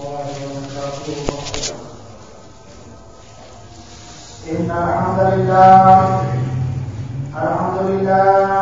الله وبركاته إن الحمد لله الحمد لله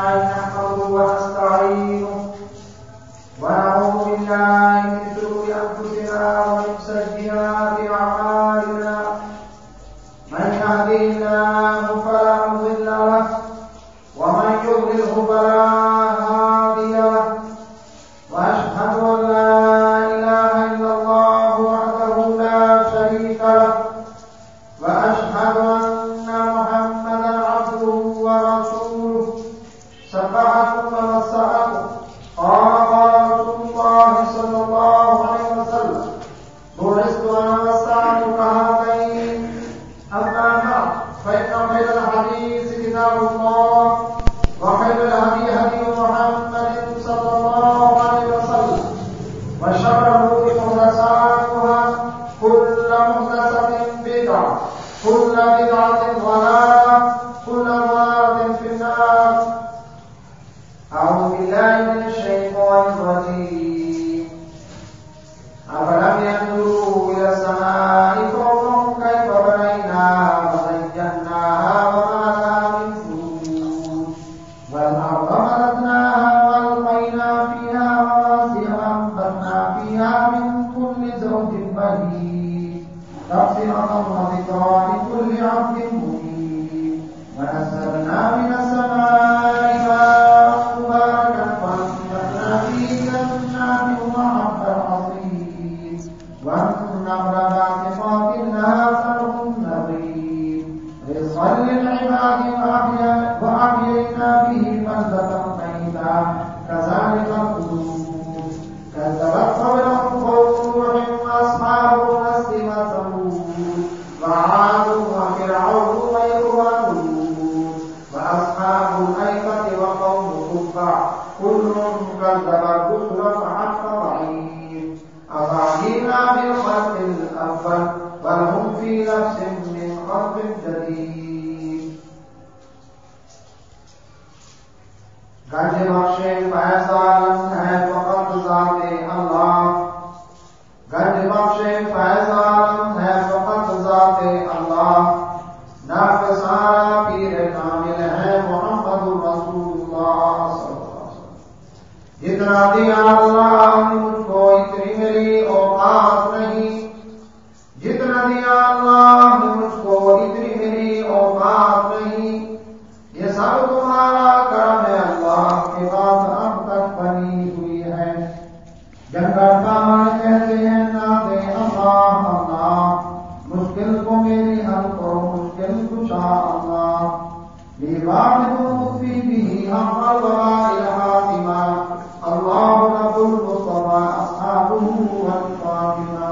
اصحابه والفاطمہ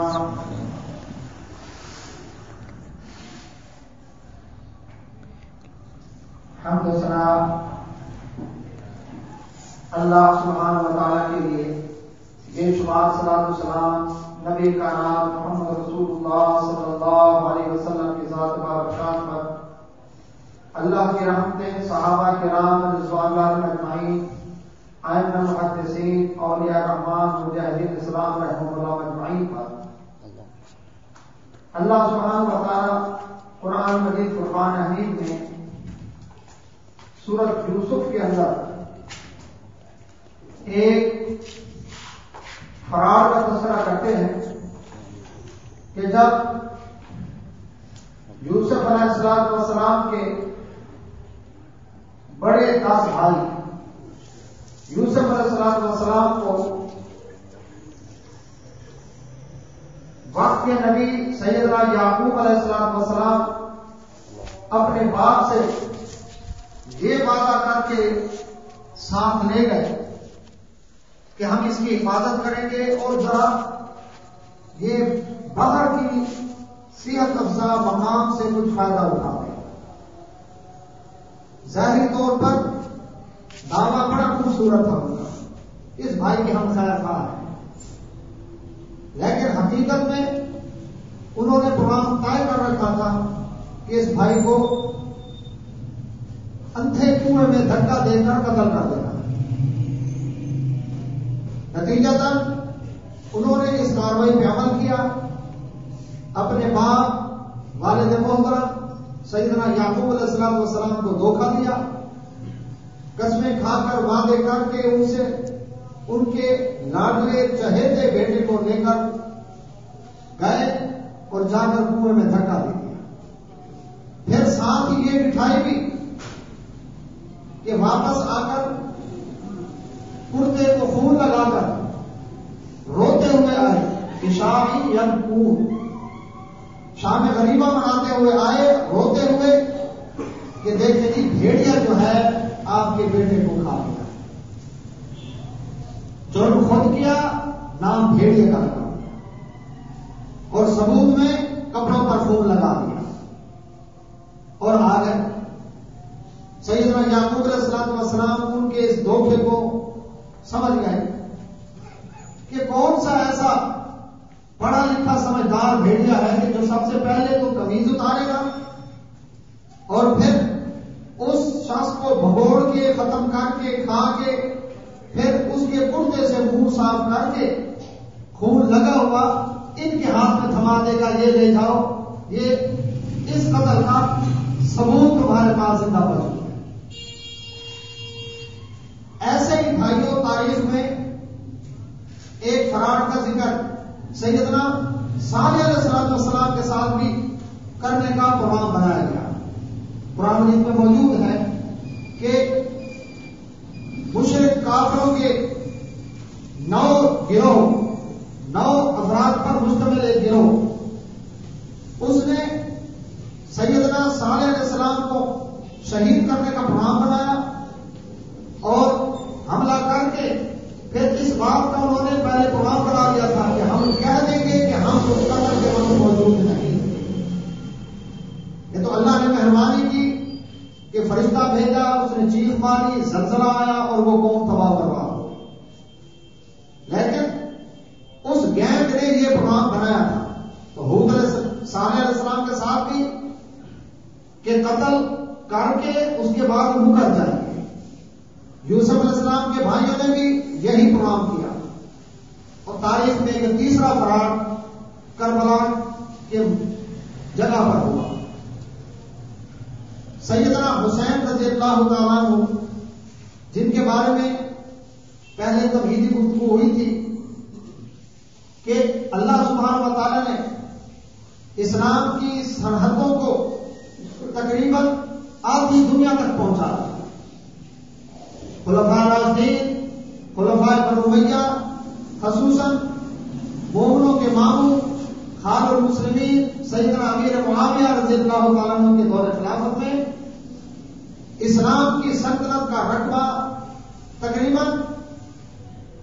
حمد و ثنا اللہ سبحانہ و تعالیٰ کے لیے یہ شمار صلاح السلام نبی کا نام محمد رسول اللہ صلی اللہ علیہ وسلم کی ذات بابرکات پر اللہ کی رحمتیں صحابہ کے رام رضوان اللہ اجمعین آئین المحدثین اولیاء رحمان مجاہدین، اسلام رحمہ اللہ اجمعین پر۔ اللہ سبحانہ و تعالیٰ قرآن مجید، قرآن حمید میں سورت یوسف کے اندر ایک فرار کا تذکرہ کرتے ہیں کہ جب یوسف علیہ السلام والسلام کے بڑے دس بھائی یوسف علیہ السلام والسلام کو وقت کے نبی سیدنا یعقوب علیہ السلام والسلام اپنے باپ سے یہ وعدہ کر کے ساتھ لے گئے کہ ہم اس کی حفاظت کریں گے اور ذرا یہ باہر کی صحت افزا مقام سے کچھ فائدہ اٹھاتے ظاہری طور پر دعویٰ بڑا خوبصورت تھا ان کا۔ اس بھائی کے ہم خیر خواہ ہیں۔ لیکن حقیقت میں انہوں نے پروگرام طے کر رکھا تھا کہ اس بھائی کو اندھے کنویں میں دھکا دے کر قتل کر دینا۔ نتیجہ تن انہوں نے اس کاروائی پہ عمل کیا۔ کیا اپنے باپ، والد محترم، سیدنا یعقوب علیہ السلام والسلام کو دھوکہ دیا۔ قسمیں کھا کر وعدے کر کے ان سے، ان کے لاڈلے چہیتے بیٹے کو لے کر گئے اور جا کر کنویں میں دھکا دے دیا۔ پھر ساتھ ہی یہ مٹھائی بھی کہ واپس آ کر کرتے کو خون لگا کر روتے ہوئے آئے۔ کہ شاہی یم شام غریبہ مناتے ہوئے آئے، روتے ہوئے کہ دیکھیں جی بھیڑیا جو ہے آپ کے بیٹے کو کھا لیا۔ جرم خود کیا، نام بھیڑیے کا لگا اور ثبوت میں کپڑوں پر خون لگا دیا۔ اور آ گئے سیدنا یعقوب علیہ السلام وسلام ان کے اس دھوکے کو سمجھ گئے کہ کون سا ایسا پڑھا لکھا سمجھدار بھیڑیا ہے کہ جو سب سے پہلے تو کمیز اتارے گا اور پھر اس شخص کو بھگوڑ کے ختم کر کے کھا کے پھر اس کے کرتے سے منہ صاف کر کے خون لگا ہوا ان کے ہاتھ میں تھما دے گا، یہ لے جاؤ۔ یہ اس قتل کا ثبوت تمہارے پاس زندہ بچ ہے۔ ایسے ہی بھائیوں، تاریخ میں ایک فراڈ کا ذکر سیدنا علیہ السلام السلام کے ساتھ بھی کرنے کا پروگرام بنایا گیا۔ قرآن میں موجود ہے کہ کے نو گروہ نو افراد پر مشتمل ایک گروہ اس نے سیدنا صالح علیہ السلام کو شہید کرنے کا پروگرام بنا اور حملہ کر کے پھر اس بات کا انہوں نے پہلے پروگرام بنا دیا تھا کہ ہم کہہ دیں گے کہ ہم اس قتل کے وقت موجود نہیں یہ تو اللہ نے مہربانی کی کہ فرشتہ بھیجا اس نے چیخ ماری زلزلہ آیا اور وہ قوم تباہ کروا لیکن اس گینگ نے یہ پروگرام بنایا تھا تو حود علیہ السلام کے ساتھ بھی کہ قتل کر کے اس کے بعد مکر جائیں گے یوسف علیہ السلام کے بھائیوں نے بھی یہی پروگرام کیا اور تاریخ میں ایک تیسرا فراڈ کربلا کے جگہ پر ہوا سیدنا حسین رضی اللہ تعالیٰ عنہ جن کے بارے میں پہلے تبدیلی گفتگو ہوئی تھی کہ اللہ سبحانہ و تعالیٰ نے اسلام کی سرحدوں کو تقریباً آدھی دنیا تک پہنچا خلفاء راجدین خلفاء بنویا خصوصاً مومنوں کے ماموں خال المسلمین سیدنا امیر معاویہ رضی اللہ تعالیٰ عنہ کے دور خلافت میں اسلام کی سلطنت کا رقبہ تقریباً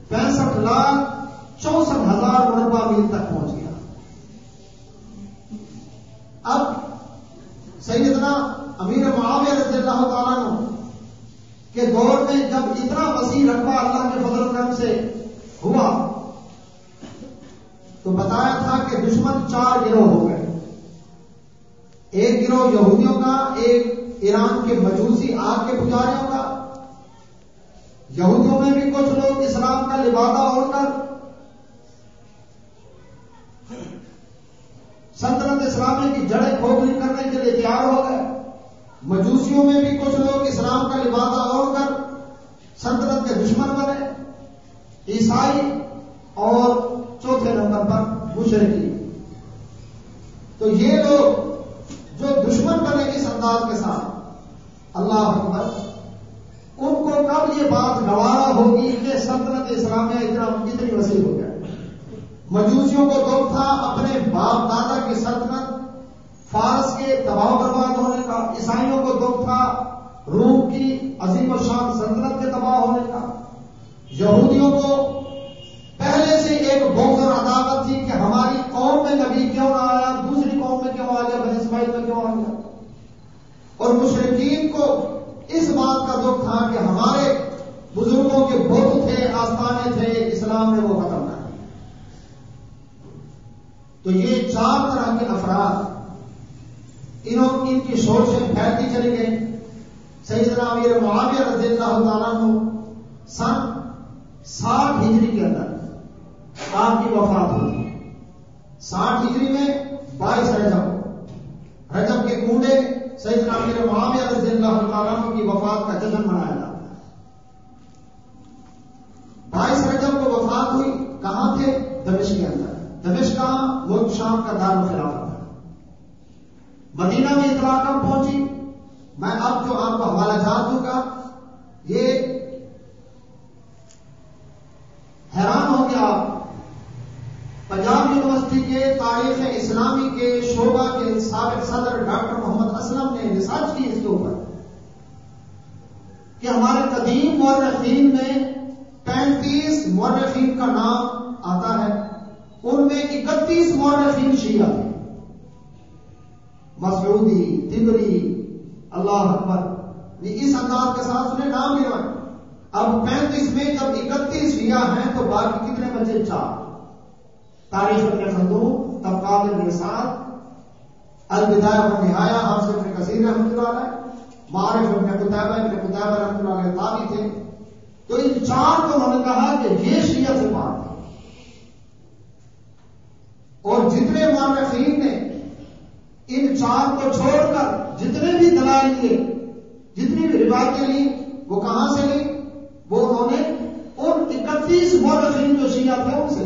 پینسٹھ لاکھ چونسٹھ ہزار مربع میل تک پہنچ گیا۔ اب سیدنا امیر معاویہ رضی اللہ تعالیٰ کے دور میں جب اتنا وسیع رقبہ اللہ کے فضل کرم سے ہوا، تو بتایا تھا کہ دشمن چار گروہ ہو گئے۔ ایک گروہ یہودیوں کا، ایک ایران کے مجوسی آگ کے پجاریوں کا، یہودیوں میں بھی کچھ لوگ اسلام کا لبادہ اوڑھ کر سلطنت اسلامی کی جڑیں کھوکھلی کرنے کے لیے تیار ہو گئے۔ مجوسیوں میں بھی کچھ لوگ اسلام کا لبادہ اوڑھ کر سلطنت کے دشمن بنے۔ عیسائی اور چوتھے نمبر پر مشرقی تو یہ لوگ جو دشمن بنے اس انداز کے ساتھ اللہ اکبر۔ ان کو کب یہ بات گوارا ہوگی کہ سلطنت اسلامیہ اتنا اتنی وسیع ہو جائے مجوسیوں کو دکھ تھا اپنے باپ دادا کی سلطنت، فارس کے دباؤ برباد ہونے کا، عیسائیوں کو دکھ تھا روم کی عظیم و شان سلطنت کے تباہ ہونے کا۔ یہودیوں کو پہلے سے ایک بوکر تو یہ چار طرح کے افراد انہوں ان کی سوچ سے پھیلتی چلی گئی سیدنا امیر معاویہ رضی اللہ تعالیٰ سن ساٹھ ہجری کے اندر آپ کی وفات ہوئی۔ ساٹھ ہجری میں بائیس رجب رجب کے کوڑے طرح امیر معاویہ رضی اللہ تعالیٰ کی وفات کا جشن منایا جاتا بائیس رجب کو وفات ہوئی کہاں تھے؟ دمشق کے اندر۔ دمش کہاں ملک شام کا دار خلافت ہے۔ مدینہ میں اطلاع کب پہنچی؟ میں اب جو آپ کو حوالہ جات دوں گا یہ حیران ہو گیا۔ آپ پنجاب یونیورسٹی کے تاریخ اسلامی کے شعبہ کے سابق صدر ڈاکٹر محمد اسلم نے ریسرچ کی اس کے اوپر کہ ہمارے قدیم مورخین میں پینتیس مورخین کا نام آتا ہے۔ ان میں اکتیس مورخین شیعہ تھے مسعودی، تبری، اللہ اکبر اس انداز کے ساتھ انہیں نام گروائے اب پینتیس میں جب اکتیس شیعہ ہیں تو باقی کتنے بچے؟ چار۔ تاریخ کے خندوق طبقات الرسال الوداع و نہایا حافظ ابن کثیر رحمۃ اللہ علیہ، معارف ابن کتابہ ابن کتابہ رحمۃ اللہ علیہ تابی تھے۔ تو ان چار کو انہوں نے کہا کہ یہ شیعہ سے بات اور جتنے مورخین نے ان چار کو چھوڑ کر جتنے بھی دلائل لیے، جتنی بھی روایتیں لی وہ کہاں سے لی وہ انہوں نے ان اکتیس مورخین جو شیعہ تھے، ان سے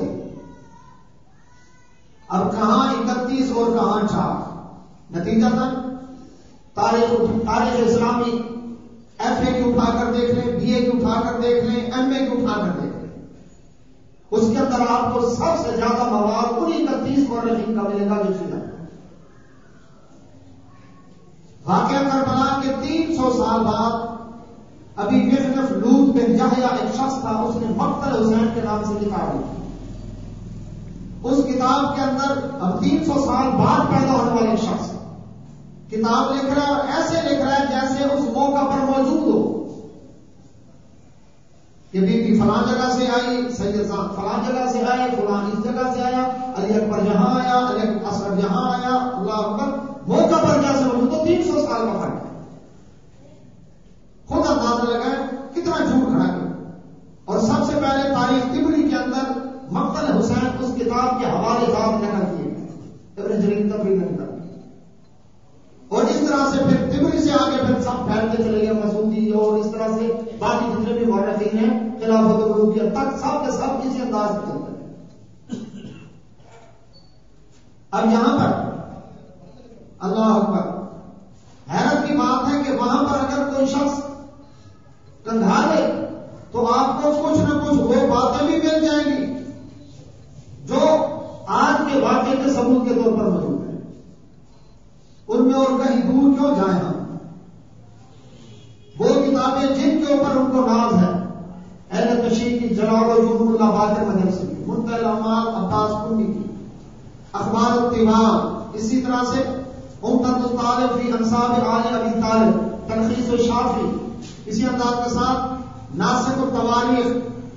اب کہاں اکتیس اور کہاں چار؟ نتیجہ تھا، تاریخ تاریخ اسلامی، ایف اے کی اٹھا کر دیکھ لیں، بی اے کی اٹھا کر دیکھ لیں، ایم اے کی اٹھا کر دیکھ لیں۔ اس کے اندر آپ کو سب سے زیادہ مواد انہیں اکتیس اور کا ملے گا جو چیز واقعہ کربلا کے تین سو سال بعد ابھی مختلف لوت بن جہیا ایک شخص تھا، اس نے مختلف حسین کے نام سے کتاب لکھی اس کتاب کے اندر اب تین سو سال بعد پیدا ہونے والے شخص۔ کتاب لکھ رہا ہے اور ایسے لکھ رہا ہے جیسے اس موقع پر موجود ہو۔ کہ بی بی فلاں جگہ سے آئی، سید صاحب فلاں جگہ سے آئی فلاں اس جگہ سے آیا، علی اکبر یہاں آیا، علی اصغر یہاں آیا، اللہ اکبر موقع پر جیسے موجود تو تین سو سال کا فرق خود اندازہ لگائے کتنا جھوٹ کھڑا کر اور سب سے پہلے تاریخ تبری کے اندر مقتل حسین اس کتاب کے حوالے جات نقل کیے ابن جرین تفریح نے اور اس طرح سے پھر تبری سے آگے پھر سب پھیلتے چلے گئے مسعودی جی، اور اس طرح سے باقی جتنے بھی مورخین ہیں، خلافت الروکیہ تک سب کے سب اسی انداز سے چلتے ہیں۔ اب یہاں پر اللہ اکبر، حیرت کی بات ہے کہ وہاں پر اگر کوئی شخص کندھا لے تو آپ کو کچھ نہ کچھ وہ باتیں بھی مل جائیں گی جو آج کے واقعے کے ثبوت کے طور پر موجود و اللہ باقر مدرسے عباس کنڈی کی اخبار التبار اسی طرح سے امتد الطالب فی انصاب عال ابی طالب تنخیص و شافی اسی انداز کے ساتھ ناسک و تواریخ،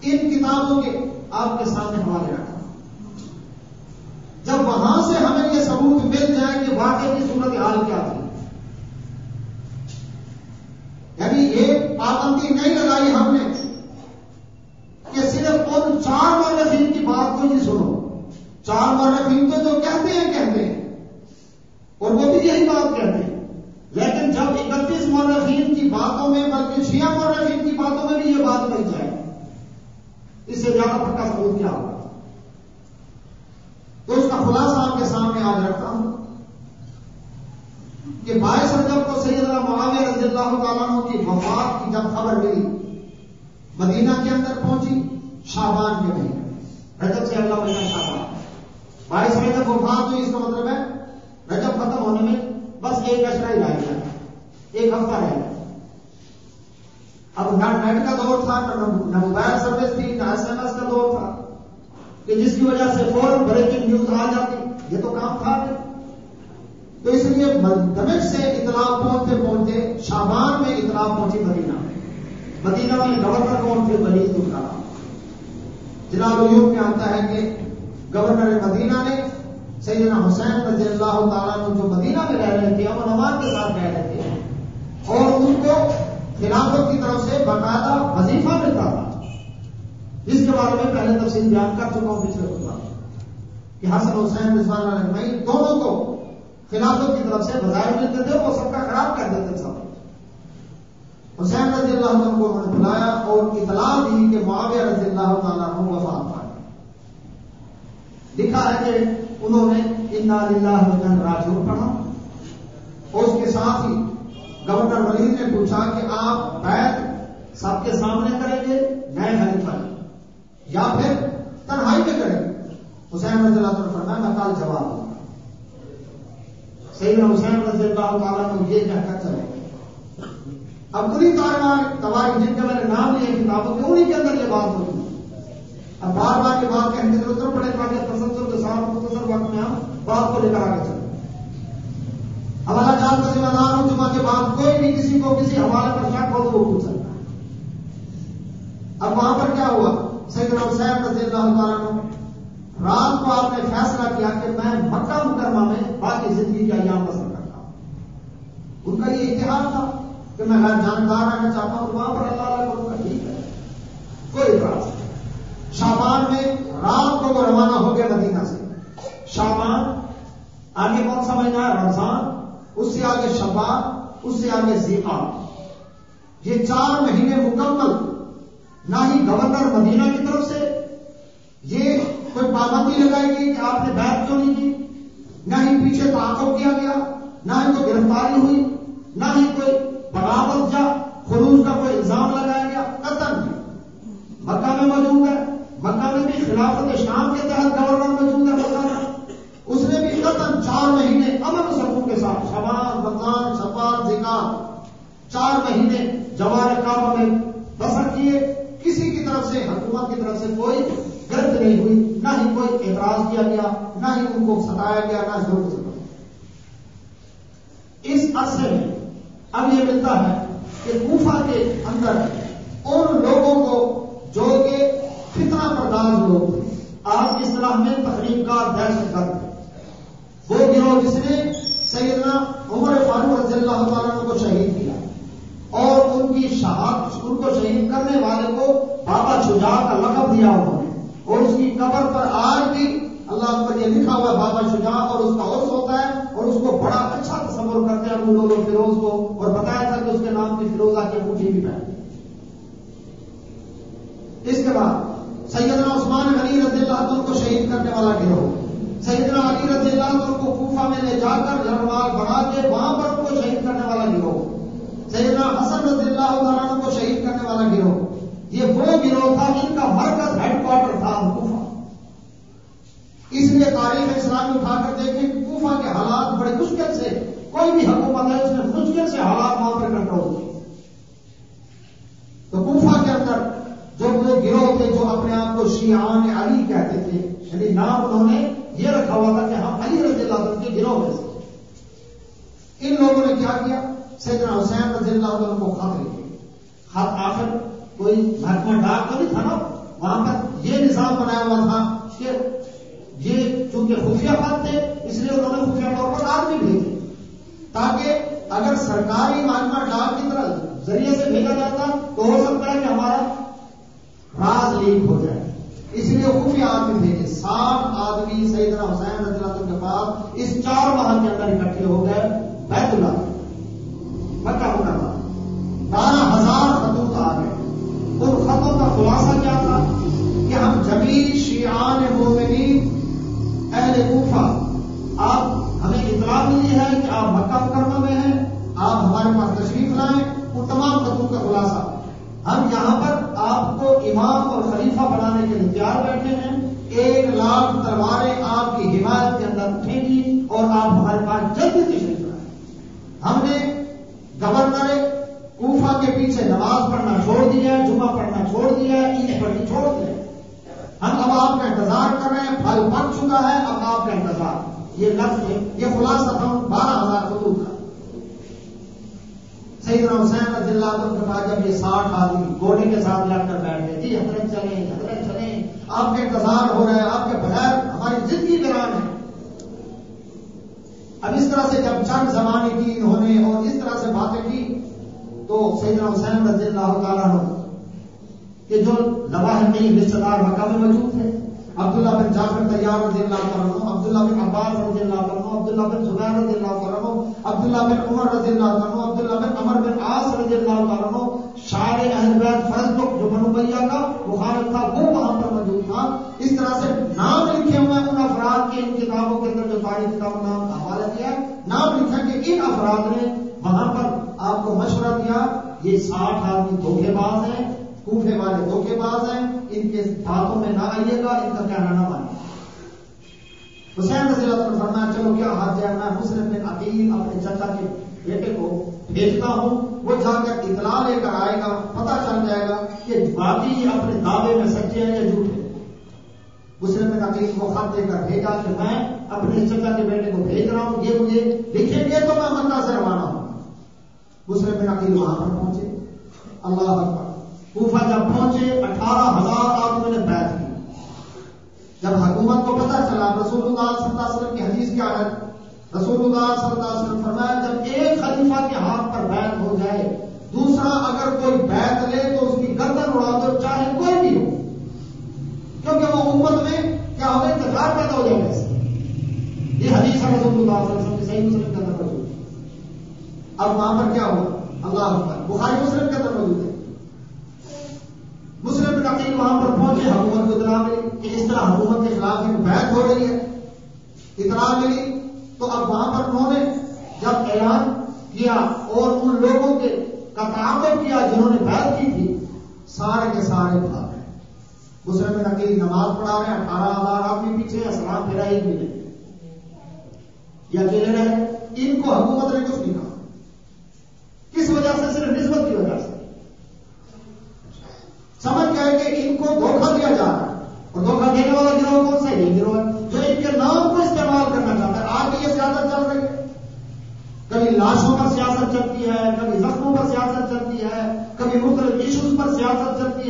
ان کتابوں کے آپ کے سامنے حوالے رکھا جب وہاں سے ہمیں یہ ثبوت مل جائے کہ واقعی کی صورت حال کیا تھی یعنی یہ پابندی نہیں لگائی ہم نے کہ صرف ان چار مورخین کی بات کو ہی سنو چار مورخین تو جو کہتے ہیں کہتے ہیں۔ اور وہ بھی یہی بات کہتے ہیں۔ لیکن جب اکتیس مورخین کی باتوں میں، بلکہ چھیا مورخین کی باتوں میں بھی یہ بات مل جائے۔ اس سے زیادہ پکا ثبوت کیا ہوگا؟ تو اس کا خلاصہ آپ کے سامنے آج رکھتا ہوں کہ بائیس رجب کو سید اللہ معاویہ رضی اللہ تعالیٰ کی وفات کی جب خبر ملی، مدینہ کے اندر پہنچی شابان کے مہینے رجب سے اللہ مہینہ شابان بائیس رجب وفات ہوئی، اس کا مطلب ہے رجب ختم ہونے میں بس ایک اشرا ہی رہ گیا ایک ہفتہ رہ گیا اب نہ نیٹ کا دور تھا، نہ موبائل سروس تھی، نہ ایس ایم ایس کا دور تھا، کہ جس کی وجہ سے فوراً بریکنگ نیوز آ جاتی۔ یہ تو کام تھا۔ تو اس لیے دمش سے اطلاع پہنچتے پہنچتے شابان میں اطلاع پہنچی مدینہ۔ مدینہ میں گورنر کون تھے؟ بنی دوسرا جناب یوگ میں آتا ہے کہ گورنر مدینہ نے سیدنا حسین رضی اللہ تعالیٰ جو مدینہ میں رہ رہے تھے امن امان کے ساتھ رہ رہے تھے، اور ان کو خلافت کی طرف سے باقاعدہ وظیفہ ملتا تھا۔ جس کے بارے میں پہلے تفصیل بیان کر چکا ہوں، پچھلے خطبہ کہ حسن حسین رضوان علیہ دونوں کو خلافت کی طرف سے وظائف ملتے تھے، وہ سب کا خراب کر دیتے سب۔ حسین رضی اللہ عنہ کو انہوں نے بلایا اور اطلاع دی کہ معاویہ رضی اللہ تعالیٰ وفات لکھا ہے کہ انہوں نے انا للہ راجور پڑھا اور اس کے ساتھ ہی گورنر ولید نے پوچھا کہ آپ بیت سب کے سامنے کریں گے نئے خلیفہ یا پھر تنہائی میں کریں گے۔ حسین رضی اللہ عنہ فرمایا، میں کل جواب دوں سیدنا حسین رضی اللہ تعالیٰ کو یہ کہہ کر چلے اب پوری کاروائی، تباہی جن کے میں نے نام لیے کتابوں کے انہیں کے اندر یہ بات ہوتی اب بار بار یہ بات کہیں گے ضرورت پڑے گا تسلسل کے ساتھ مختصر وقت میں ہم بات کو لے کر آگے چلیں۔ ہمارا جان کا ذمہ دار ہوں جمعہ کے بعد کوئی بھی کسی کو کسی حوالے پر شک ہو تو وہ پوچھ سکتا ہے۔ اب وہاں پر کیا ہوا؟ سیدنا حسین رضی اللہ تعالیٰ رات کو آپ نے فیصلہ کیا کہ میں مکہ مکرمہ میں باقی زندگی کا ایام بسر کرتا ہوں۔ ان کا یہ اتحاد تھا کہ میں ہر جانکار رہنا چاہتا ہوں وہاں پر اللہ کروں گا ٹھیک ہے۔ کوئی اعتراض شابان میں رات کو وہ روانہ ہو گیا مدینہ سے۔ شابان آگے کون سمجھنا ہے رمضان، اس سے آگے شبان اس سے آگے زیقا یہ چار مہینے مکمل، نہ ہی گورنر مدینہ کی طرف سے۔ یہ کوئی پابندی لگائی گئی کہ آپ نے بیت کیوں نہیں کی؟ نہ ہی پیچھے تعاقب کیا گیا، نہ ہی کوئی گرفتاری ہوئی، نہ ہی کوئی بغاوت جا خروج کا کوئی الزام لگایا گیا قطر نہیں مکہ میں موجود ہے مکہ میں بھی خلافت شام کے تحت گورنر موجود ہے اس نے بھی قطن چار مہینے امن سکوں کے ساتھ شبان رمضان شفان زکا، چار مہینے جوار کعبہ میں بسر کیے۔ کسی کی طرف سے، حکومت کی طرف سے کوئی گرد نہیں ہوئی، نہ ہی کوئی اعتراض کیا گیا، نہ ہی ان کو ستایا گیا، نہ ضرور سے۔ اس عرصے میں اب یہ ملتا ہے کہ کوفہ کے اندر ان لوگوں کو جو کہ فتنہ پرداز لوگ آج اس طرح میں تقریب کا دہشت گرد وہ گروہ جس نے سیدنا عمر فاروق رضی اللہ تعالیٰ کو شہید کیا اور ان کی شہاد ان کو شہید کرنے والے کو بابا شجاع کا لقب دیا انہوں نے۔ اور اس کی قبر پر آج بھی اللہ پر یہ لکھا ہوا ہے، بابا شجاع، اور اس کا عرص ہوتا ہے اور اس کو بڑا اچھا تصور کرتے ہیں لوگوں فیروز کو۔ اور بتایا تھا کہ اس کے نام کی فیروزہ کی انگوٹھی بھی پہنتی اس کے بعد سیدنا عثمان علی رضی اللہ عنہ کو شہید کرنے والا گروہ، سیدنا علی رضی اللہ عنہ کو کوفہ میں لے جا کر جنرال بنا کے وہاں پر ان کو شہید کرنے والا گروہ۔ سیدنا حسن رضی اللہ عنہ کو شہید کرنے والا گروہ۔ یہ وہ گروہ تھا ان کا مرکز ہیڈ کوارٹر تھا کوفہ۔ اس لیے تاریخ اسلام اٹھا کر دیکھیں کہ کوفہ کے حالات بڑے مشکل سے، کوئی بھی حکومت ہے، اس نے مشکل سے حالات وہاں پر کنٹرول کیے تو کوفہ کے اندر جو وہ گروہ تھے جو اپنے آپ کو شیعان علی کہتے تھے یعنی نام انہوں نے یہ رکھا ہوا تھا کہ ہم علی رضی اللہ عنہ کے گروہ میں سے۔ ان لوگوں نے کیا کیا؟ سیدنا حسین رضی اللہ عنہ کو خط لکھے خط آخر کوئی محکمہ ڈاک تو نہیں تھا نا؟ وہاں پر یہ نظام بنایا ہوا تھا کہ یہ چونکہ خفیہ خط تھے، اس لیے انہوں نے خفیہ طور پر آدمی بھیجے۔ تاکہ اگر سرکاری محکمہ ڈاک کی طرح ذریعے سے بھیجا جاتا تو ہو سکتا ہے کہ ہمارا راز لیک ہو جائے۔ اس لیے خفیہ آدمی بھیجے سات آدمی سیدنا حسین رضی اللہ کے پاس اس چار ماہ کے اندر اکٹھے ہو گئے۔ بیت اللہ۔ مکہ مکرمہ بارہ ہزار خطوط آ گئے ان خطوں کا خلاصہ کیا تھا؟ کہ ہم جمیل شیعان مومنین، اہل کوفہ، آپ ہمیں اطلاع ملی ہے کہ آپ مکہ مکرمہ میں ہیں، آپ ہمارے پاس تشریف لائیں۔ ان تمام خطوط کا خلاصہ۔ ہم یہاں پر کو امام اور خلیفہ بنانے کے لیے تیار بیٹھے ہیں۔ ایک لاکھ تلواریں آپ کی حمایت کے اندر اٹھیں گی اور آپ ہمارے پاس جلدی تشریف لائیں ہم نے گورنر کوفہ کے پیچھے نماز پڑھنا چھوڑ دیا ہے جمعہ پڑھنا چھوڑ دیا ہے عید پڑھنی چھوڑ دیا۔ ہم اب آپ کا انتظار کر رہے ہیں، پھل پک چکا ہے، اب آپ کا انتظار۔ یہ لفظ، یہ خلاصہ تھا بارہ ہزار خطوط کا سیدنا حسین رضی اللہ عنہ کے بعد جب یہ ساٹھ آدمی گوڑے کے ساتھ لڑ کر بیٹھ گئے جی حضرت چلیں حضرت چلیں، آپ کے انتظار ہو رہا ہے، آپ کے بغیر ہماری زندگی ویران ہے. اب اس طرح سے جب چند زمانے کی انہوں نے اور اس طرح سے باتیں کی، تو سیدنا حسین رضی اللہ تعالیٰ کہ جو لواحقین رشتے دار مکہ میں موجود تھے۔ عبداللہ بن جعفر تیار رضی اللہ عنہ، عبداللہ بن عباس رضی اللہ عنہ، عبداللہ بن زبیر رضی اللہ عنہ، عبداللہ بن عمر رضی اللہ عنہ، عبداللہ بن عمر بن عاص رضی اللہ عنہ، شاعر اہل بیت فرض جو بنو بیا کا مخالف تھا، وہ وہاں پر موجود تھا۔ اس طرح سے نام لکھے ہوئے ان افراد کے، ان کتابوں کے اندر جو تاریخ کتاب نام کا حوالہ کیا نام لکھا کہ ان افراد نے وہاں پر آپ کو مشورہ دیا، یہ ساٹھ آدمی دھوکے باز ہیں۔ کوفے والے دھوکے باز ہیں ان کے باتوں میں نہ آئیے گا، ان کا کہنا نہ مانے حسین رضی اللہ عنہ فرمایا، چلو کیا ہاتھ جائے میں مسلم بن عقیل اپنے چچا کے بیٹے کو بھیجتا ہوں، وہ جا کر اطلاع لے کر آئے گا، پتہ چل جائے گا کہ باقی اپنے دعوے میں سچے ہیں یا جھوٹے مسلم بن عقیل کو خط دے کر بھیجا کہ میں اپنے چچا کے بیٹے کو بھیج رہا ہوں، یہ مجھے لکھیں گے تو میں مکہ سے روانہ ہوں۔ مسلم بن عقیل وہاں پر پہنچے۔ اللہ اکبر۔ کوفہ جب پہنچے، اٹھارہ ہزار آدمیوں نے بیٹھ کی۔ جب حکومت کو پتا چلا رسول اللہ صلی اللہ علیہ وسلم کی حدیث کیا ہے؟ رسول اللہ صلی اللہ علیہ وسلم فرمایا، جب ایک خلیفہ کے ہاتھ پر بیت ہو جائے، دوسرا اگر کوئی بیت لے تو اس کی گردن اڑا دو چاہے کوئی بھی ہو۔ کیونکہ وہ امت میں کیا ہوگا انتظار پیدا ہو جائے گا یہ حدیث ہے رسول اللہ صلی اللہ علیہ وسلم کی صحیح مسلم کے اندر اب وہاں پر کیا ہوا اللہ بخاری مسلم کے اندر موجود ہے مسلم بن عقیل وہاں پر پہنچے حکومت کو اطلاع ملی کہ اس طرح حکومت کے خلاف ایک بیت ہو رہی ہے اطلاع ملی تو اب وہاں پر انہوں نے اعلان کیا اور ان لوگوں کے کا تعاقب کیا جنہوں نے بیت کی تھی، سارے کے سارے بھاگ گئے۔ مسلم بن نماز پڑھا رہے ہیں، اٹھارہ ہزار آدمی پیچھے اسلام پھیرا ایک بھی نہیں۔ یہ اکیلے رہے ان کو حکومت نے کچھ نہیں کہا کس وجہ سے صرف نسبت کی وجہ سے سمجھ گئے کہ ان کو دھوکہ دیا جا رہا ہے اور دھوکہ دینے والا گروہ کون سا یہ گروہ ہے جو ان کے نام کو استعمال کرنا چاہتا ہے آج بھی یہ سیاست چل رہی ہے کبھی لاشوں پر سیاست چلتی ہے کبھی زخموں پر سیاست چلتی ہے کبھی مختلف ایشوز پر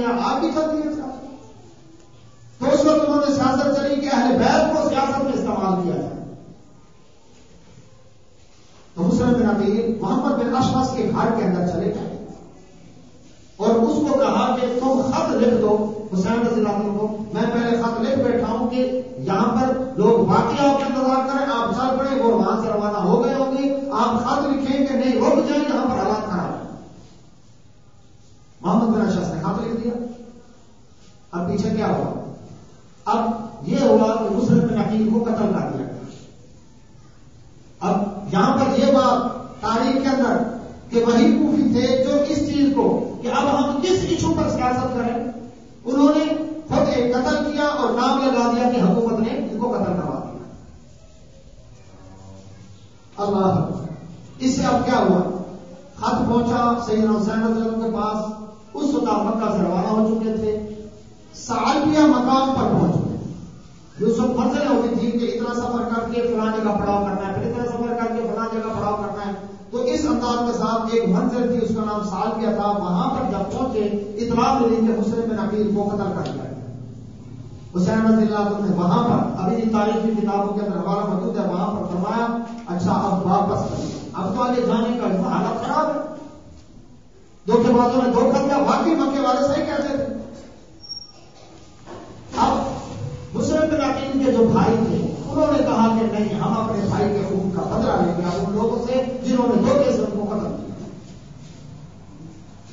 سیاست آپ بھی چلتی ہے سیاست تو اس وقت انہوں نے سیاست چلی کہ اہل بیت کو سیاست میں استعمال کیا جائے تو مسلم بن عبید محمد بن اشمس کے گھر کے اندر چلے گئے اور اس کو کہا کہ تم خط لکھ دو حسین رضی اللہ عنہ کو میں پہلے خط لکھ بیٹھا ہوں کہ یہاں پر لوگ باقی آپ کا انتظار کریں آپ چل پڑے وہ وہاں سے روانہ ہو گئے ہوں گے آپ خط لکھیں کہ نہیں رک جائیں یہاں پر حالات خراب ہے محمد بن اشخص نے خط لکھ دیا اب پیچھے کیا ہوا اب یہ ہوا کہ مسلم بن کو قتل کر دیا اب یہاں پر یہ بات تاریخ کے اندر کہ وہی کوفی تھے جو اس چیز کو کہ اب ہم کس ایشو پر سیاست کریں۔ انہوں نے خود ایک قتل کیا اور نام لگا دیا کہ حکومت نے ان کو قتل کروا دیا۔ اللہ۔ اس سے اب کیا ہوا؟ خط پہنچا سیدنا حسین رضی کے پاس۔ اس وقت مکہ سے روانہ ہو چکے تھے۔ سالیا مقام پر پہنچ گئے۔ جو سب منزلیں ہوتی تھی کہ اتنا سفر کر کے فلاں جگہ پڑاؤ کرنا ہے، پھر اتنا سفر کر کے فلاں جگہ پڑاؤ کرنا ہے، تو اس انداز کے ساتھ ایک منزل تھی، اس کا نام سال کیا تھا۔ وہاں پر جب پہنچے اطلاع ملی کہ مسلم بن عقیل کو قتل کر دیا حسین رضی اللہ عنہ نے وہاں پر، ابھی تاریخی کتابوں کے اندر حوالہ موجود ہے، وہاں پر فرمایا اچھا اب واپس کر اب تو آگے جانے کا حالت خراب ہے۔ دو کے بعدوں نے دھوکہ دیا باقی مکے والے صحیح کہتے تھے۔ اب مسلم بن کے جو بھائی تھے، انہوں نے کہا کہ نہیں، ہم اپنے بھائی کے خون کا بدلا لیں گے۔ ان لوگوں سے، جنہوں نے دو کے سب کو قتل کیا۔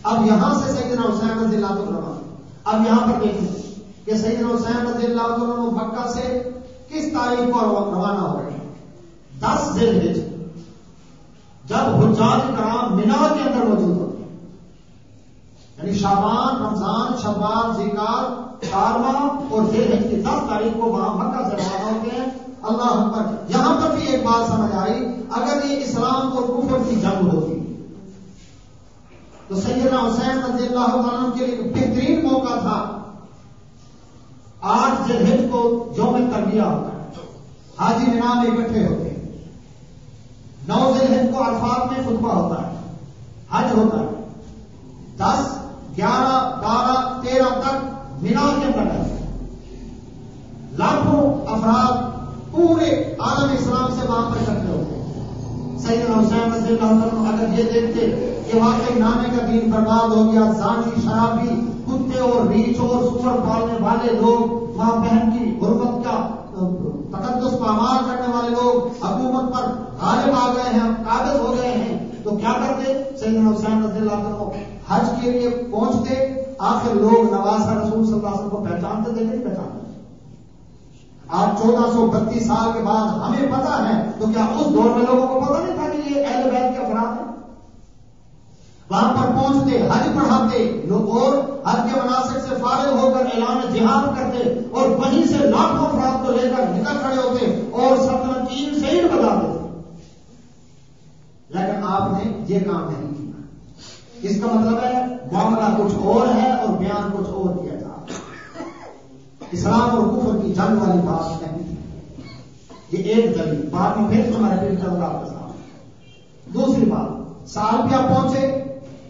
اب یہاں سے سیدنا حسین رضی اللہ عنہ۔ اب یہاں پر دیکھیں کہ سیدنا حسین رضی اللہ عنہ مکہ سے کس تاریخ کو روانہ ہو رہے ہیں؟ دس دن ہج جب حجاج کرام مینا کے اندر موجود ہوتے ہیں یعنی شابان رمضان شبان زیکار کارواں اور دل کی دس تاریخ کو وہاں مکہ سے روانہ ہوتے ہیں اللہ اکبر، یہاں پر بھی ایک بات سمجھ آئی اگر یہ اسلام اور کفر کی جنگ ہوتی، تو سیدنا حسین رضی اللہ عنہ کے لیے بہترین موقع تھا۔ آٹھ جلد کو جو میں تربیہ ہوتا ہے حاجی نام اکٹھے ہوتے ہیں۔ نو ذلحد کو عرفات میں خطبہ ہوتا ہے، حج ہوتا ہے۔ دس، گیارہ، بارہ، تیرہ تک مینا کے اندر لاکھوں افراد پورے عالم اسلام سے وہاں پر کرتے ہوتے سیدنا حسین رضی اللہ عنہ اگر یہ دیکھتے کہ واقعی نانے کا دین برباد ہو گیا زانی شرابی، کتے اور ریچھ اور سور پالنے والے لوگ، ماں بہن کی غربت کا تقدس پامال کرنے والے لوگ حکومت پر غالب آ گئے ہیں قابض ہو گئے ہیں۔ تو کیا کرتے؟ سیدنا حسین رضی اللہ عنہ حج کے لیے پہنچتے آخر لوگ نوازا رسول صلی اللہ علیہ وسلم کو پہچانتے تھے نہیں پہچانتے آج چودہ سو بتیس سال کے بعد ہمیں پتا ہے، تو کیا اس دور میں لوگوں کو پتا نہیں تھا کہ یہ اہل بیت کے افراد ہیں؟ وہاں پر پہنچتے، حج پڑھاتے، لوگ اور حج کے مناسب سے فارغ ہو کر اعلان جہاد کرتے اور وہیں سے لاکھوں افراد کو لے کر نکل کھڑے ہوتے اور سلطنت تین سے بتا دیتے لیکن آپ نے یہ کام نہیں اس کا مطلب ہے معاملہ کچھ اور ہے اور بیان کچھ اور کیا جا رہا اسلام اور کفر کی جنگ والی بات نہیں یہ ایک دلیل۔ بعد میں پھر تمہارے دل چل رہا آپ کے دوسری بات، سال کیا پہنچے،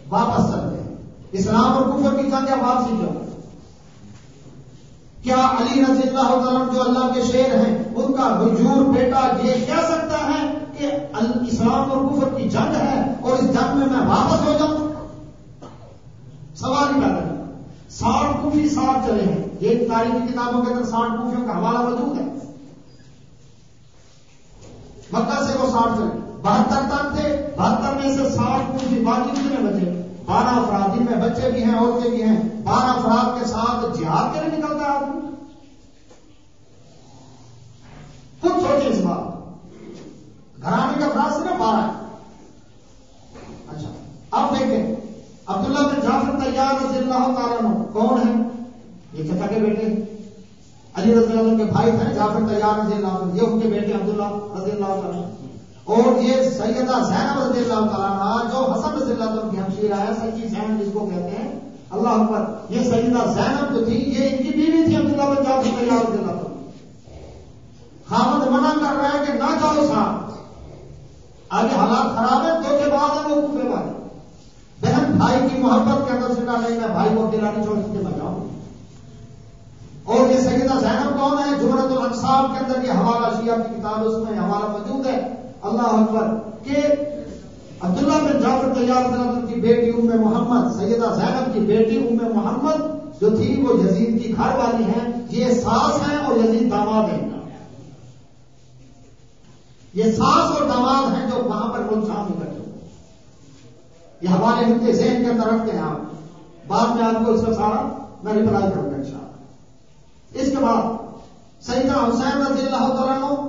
واپس چل گئے۔ اسلام اور کفر کی جنگ یا واپسی کیوں؟ کیا علی رضی اللہ تعالیٰ جو اللہ کے شیر ہیں، ان کا گجور بیٹا یہ کہہ سکتا ہے کہ اسلام اور کفر کی جنگ ہے اور اس جنگ میں میں واپس ہو جاؤں سوال ہی پیدا ساٹھ کوفی ساٹھ چلے ہیں۔ یہ تاریخی کتابوں کے اندر ساٹھ کوفیوں کا حوالہ موجود ہے۔ مکہ سے وہ ساٹھ چلے بہتر تک تھے، بہتر میں سے ساٹھ کوفی باقی کتنے بچے؟ بارہ افراد۔ جن میں بچے بھی ہیں، عورتیں بھی ہیں۔ بارہ افراد کے ساتھ جہاد کے لیے نکلتے ہے آدمی خود سوچے اس بات گھرانے کا افراد صرف بارہ ہے اچھا اب دیکھیں عبداللہ بن جعفر رضی اللہ تعالیٰ کون ہے یہ چچا کے بیٹے علی رضی اللہ کے بھائی تھے جعفر تیار رضی اللہ عنہ، یہ ان کے بیٹے عبداللہ رضی اللہ تعالیٰ اور یہ سیدہ زینب رضی اللہ تعالیٰ جو حسن رضی اللہ تعالیٰ کی ہمشیر ہے سچی زینب جس کو کہتے ہیں۔ اللہ اکبر، یہ سیدہ زینب جو تھی، یہ ان کی بیوی تھی عبداللہ بن جعفر تیار رضی اللہ تعالیٰ خامد منع کر رہا ہے کہ نہ جاؤ صاحب آگے حالات خراب ہے دو کے بعد ہے وہ کوفے والے بھائی کی محبت کے اندر سے نہیں، میں بھائی کو اکیلا نہیں چھوڑ سکتے میں جاؤں اور یہ سیدہ زینب کون ہے؟ جمرت الانصاب کے اندر یہ حوالہ شیعہ کی کتاب اس میں حوالہ موجود ہے۔ اللہ اکبر، کہ عبداللہ بن جعفر تیار کی بیٹی ام محمد، سیدہ زینب کی بیٹی ام محمد جو تھی، وہ یزید کی گھر والی ہیں۔ یہ ساس ہیں اور یزید داماد ہیں۔ یہ ساس اور داماد ہیں جو وہاں پر ملک شام میں بیٹھے یہ ہمارے نقطے ذہن کے اندر رکھتے ہیں آپ بعد میں آپ کو اس کا سارا میں رپلائی کروں گا ان اس کے بعد سیدہ حسین رضی اللہ تعالیٰ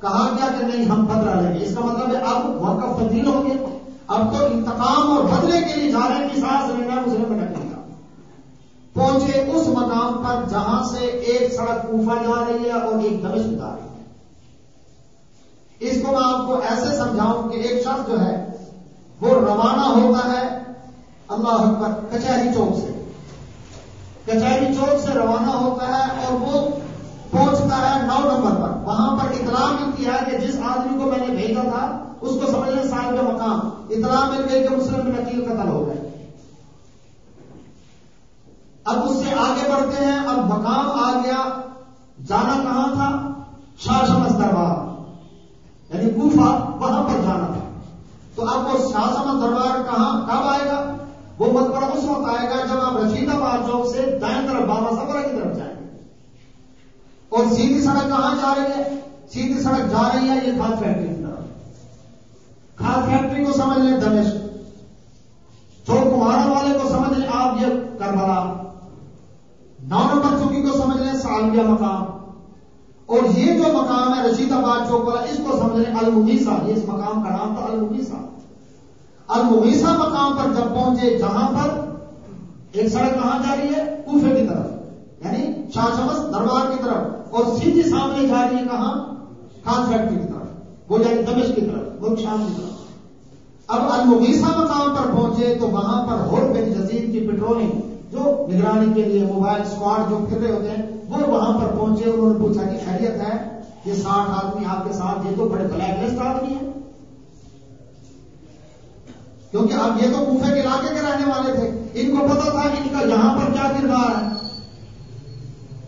کہا گیا کہ نہیں، ہم بدلا لیں گے۔ اس کا مطلب ہے اب موقف تبدیل ہو گیا اب تو انتقام اور بدلے کے لیے جا رہے ہیں کسان سلینا مسلم میں ڈکنے کا پہنچے اس مقام پر جہاں سے ایک سڑک کوفہ جا رہی ہے اور ایک دمش جا رہی ہے۔ اس کو میں آپ کو ایسے سمجھاؤں کہ ایک شخص جو ہے وہ روانہ ہوتا ہے اللہ اکبر، کچہری چوک سے۔ کچہری چوک سے روانہ ہوتا ہے اور وہ پہنچتا ہے نو نمبر پر۔ وہاں پر اطلاع ملتی ہے کہ جس آدمی کو میں نے بھیجا تھا، اس کو سمجھ لیں صاحب کا مقام۔ اطلاع مل گئی کہ مسلم نکیل قتل ہو گئے۔ اب اس سے آگے بڑھتے ہیں۔ اب مقام آ گیا۔ جانا کہاں تھا؟ شاہ شمس دربار۔ یعنی کوفہ وہاں پر جانا۔ تھا تو اب وہ شاہ دربار کہاں کب آئے گا؟ وہ مقبرہ اس وقت آئے گا جب آپ رشید آباد چوک سے دائیں طرف بابا سفر کی طرف جائیں گے۔ اور سیدھی سڑک کہاں جا رہی ہے؟ سیدھی سڑک جا رہی ہے یہ کھاد فیکٹری کی طرف۔ کھاد فیکٹری کو سمجھ لیں دمش چوک کمارا والے کو سمجھ لیں آپ یہ کربلا۔ نو نمبر چوکی کو سمجھ لیں سالویہ مقام۔ اور یہ جو مقام ہے رشید آباد چوک والا اس کو سمجھ لیں المغیسا یہ اس مقام کا نام تھا المغیسا المغیسا مقام پر جب پہنچے، جہاں پر ایک سڑک کہاں جا رہی ہے؟ کوفے کی طرف یعنی شاہ شمس دربار کی طرف، اور سیدھی سامنے جا رہی ہے کہاں؟ خان فیکٹری کی طرف، وہ یعنی جائے دمش کی طرف وہ شام کی طرف۔ اب المغیسا مقام پر پہنچے تو وہاں پر ہول بن جزید کی پیٹرولنگ، جو نگرانی کے لیے موبائل اسکواڈ جو پھر رہے ہوتے ہیں وہ وہاں پر پہنچے، انہوں نے پوچھا کہ خیریت ہے؟ یہ ساٹھ آدمی آپ کے ساتھ، یہ تو بڑے بلیک لسٹ آدمی ہیں۔ کیونکہ اب یہ تو کوفے کے علاقے کے رہنے والے تھے۔ ان کو پتا تھا کہ ان کا یہاں پر کیا کردار ہے۔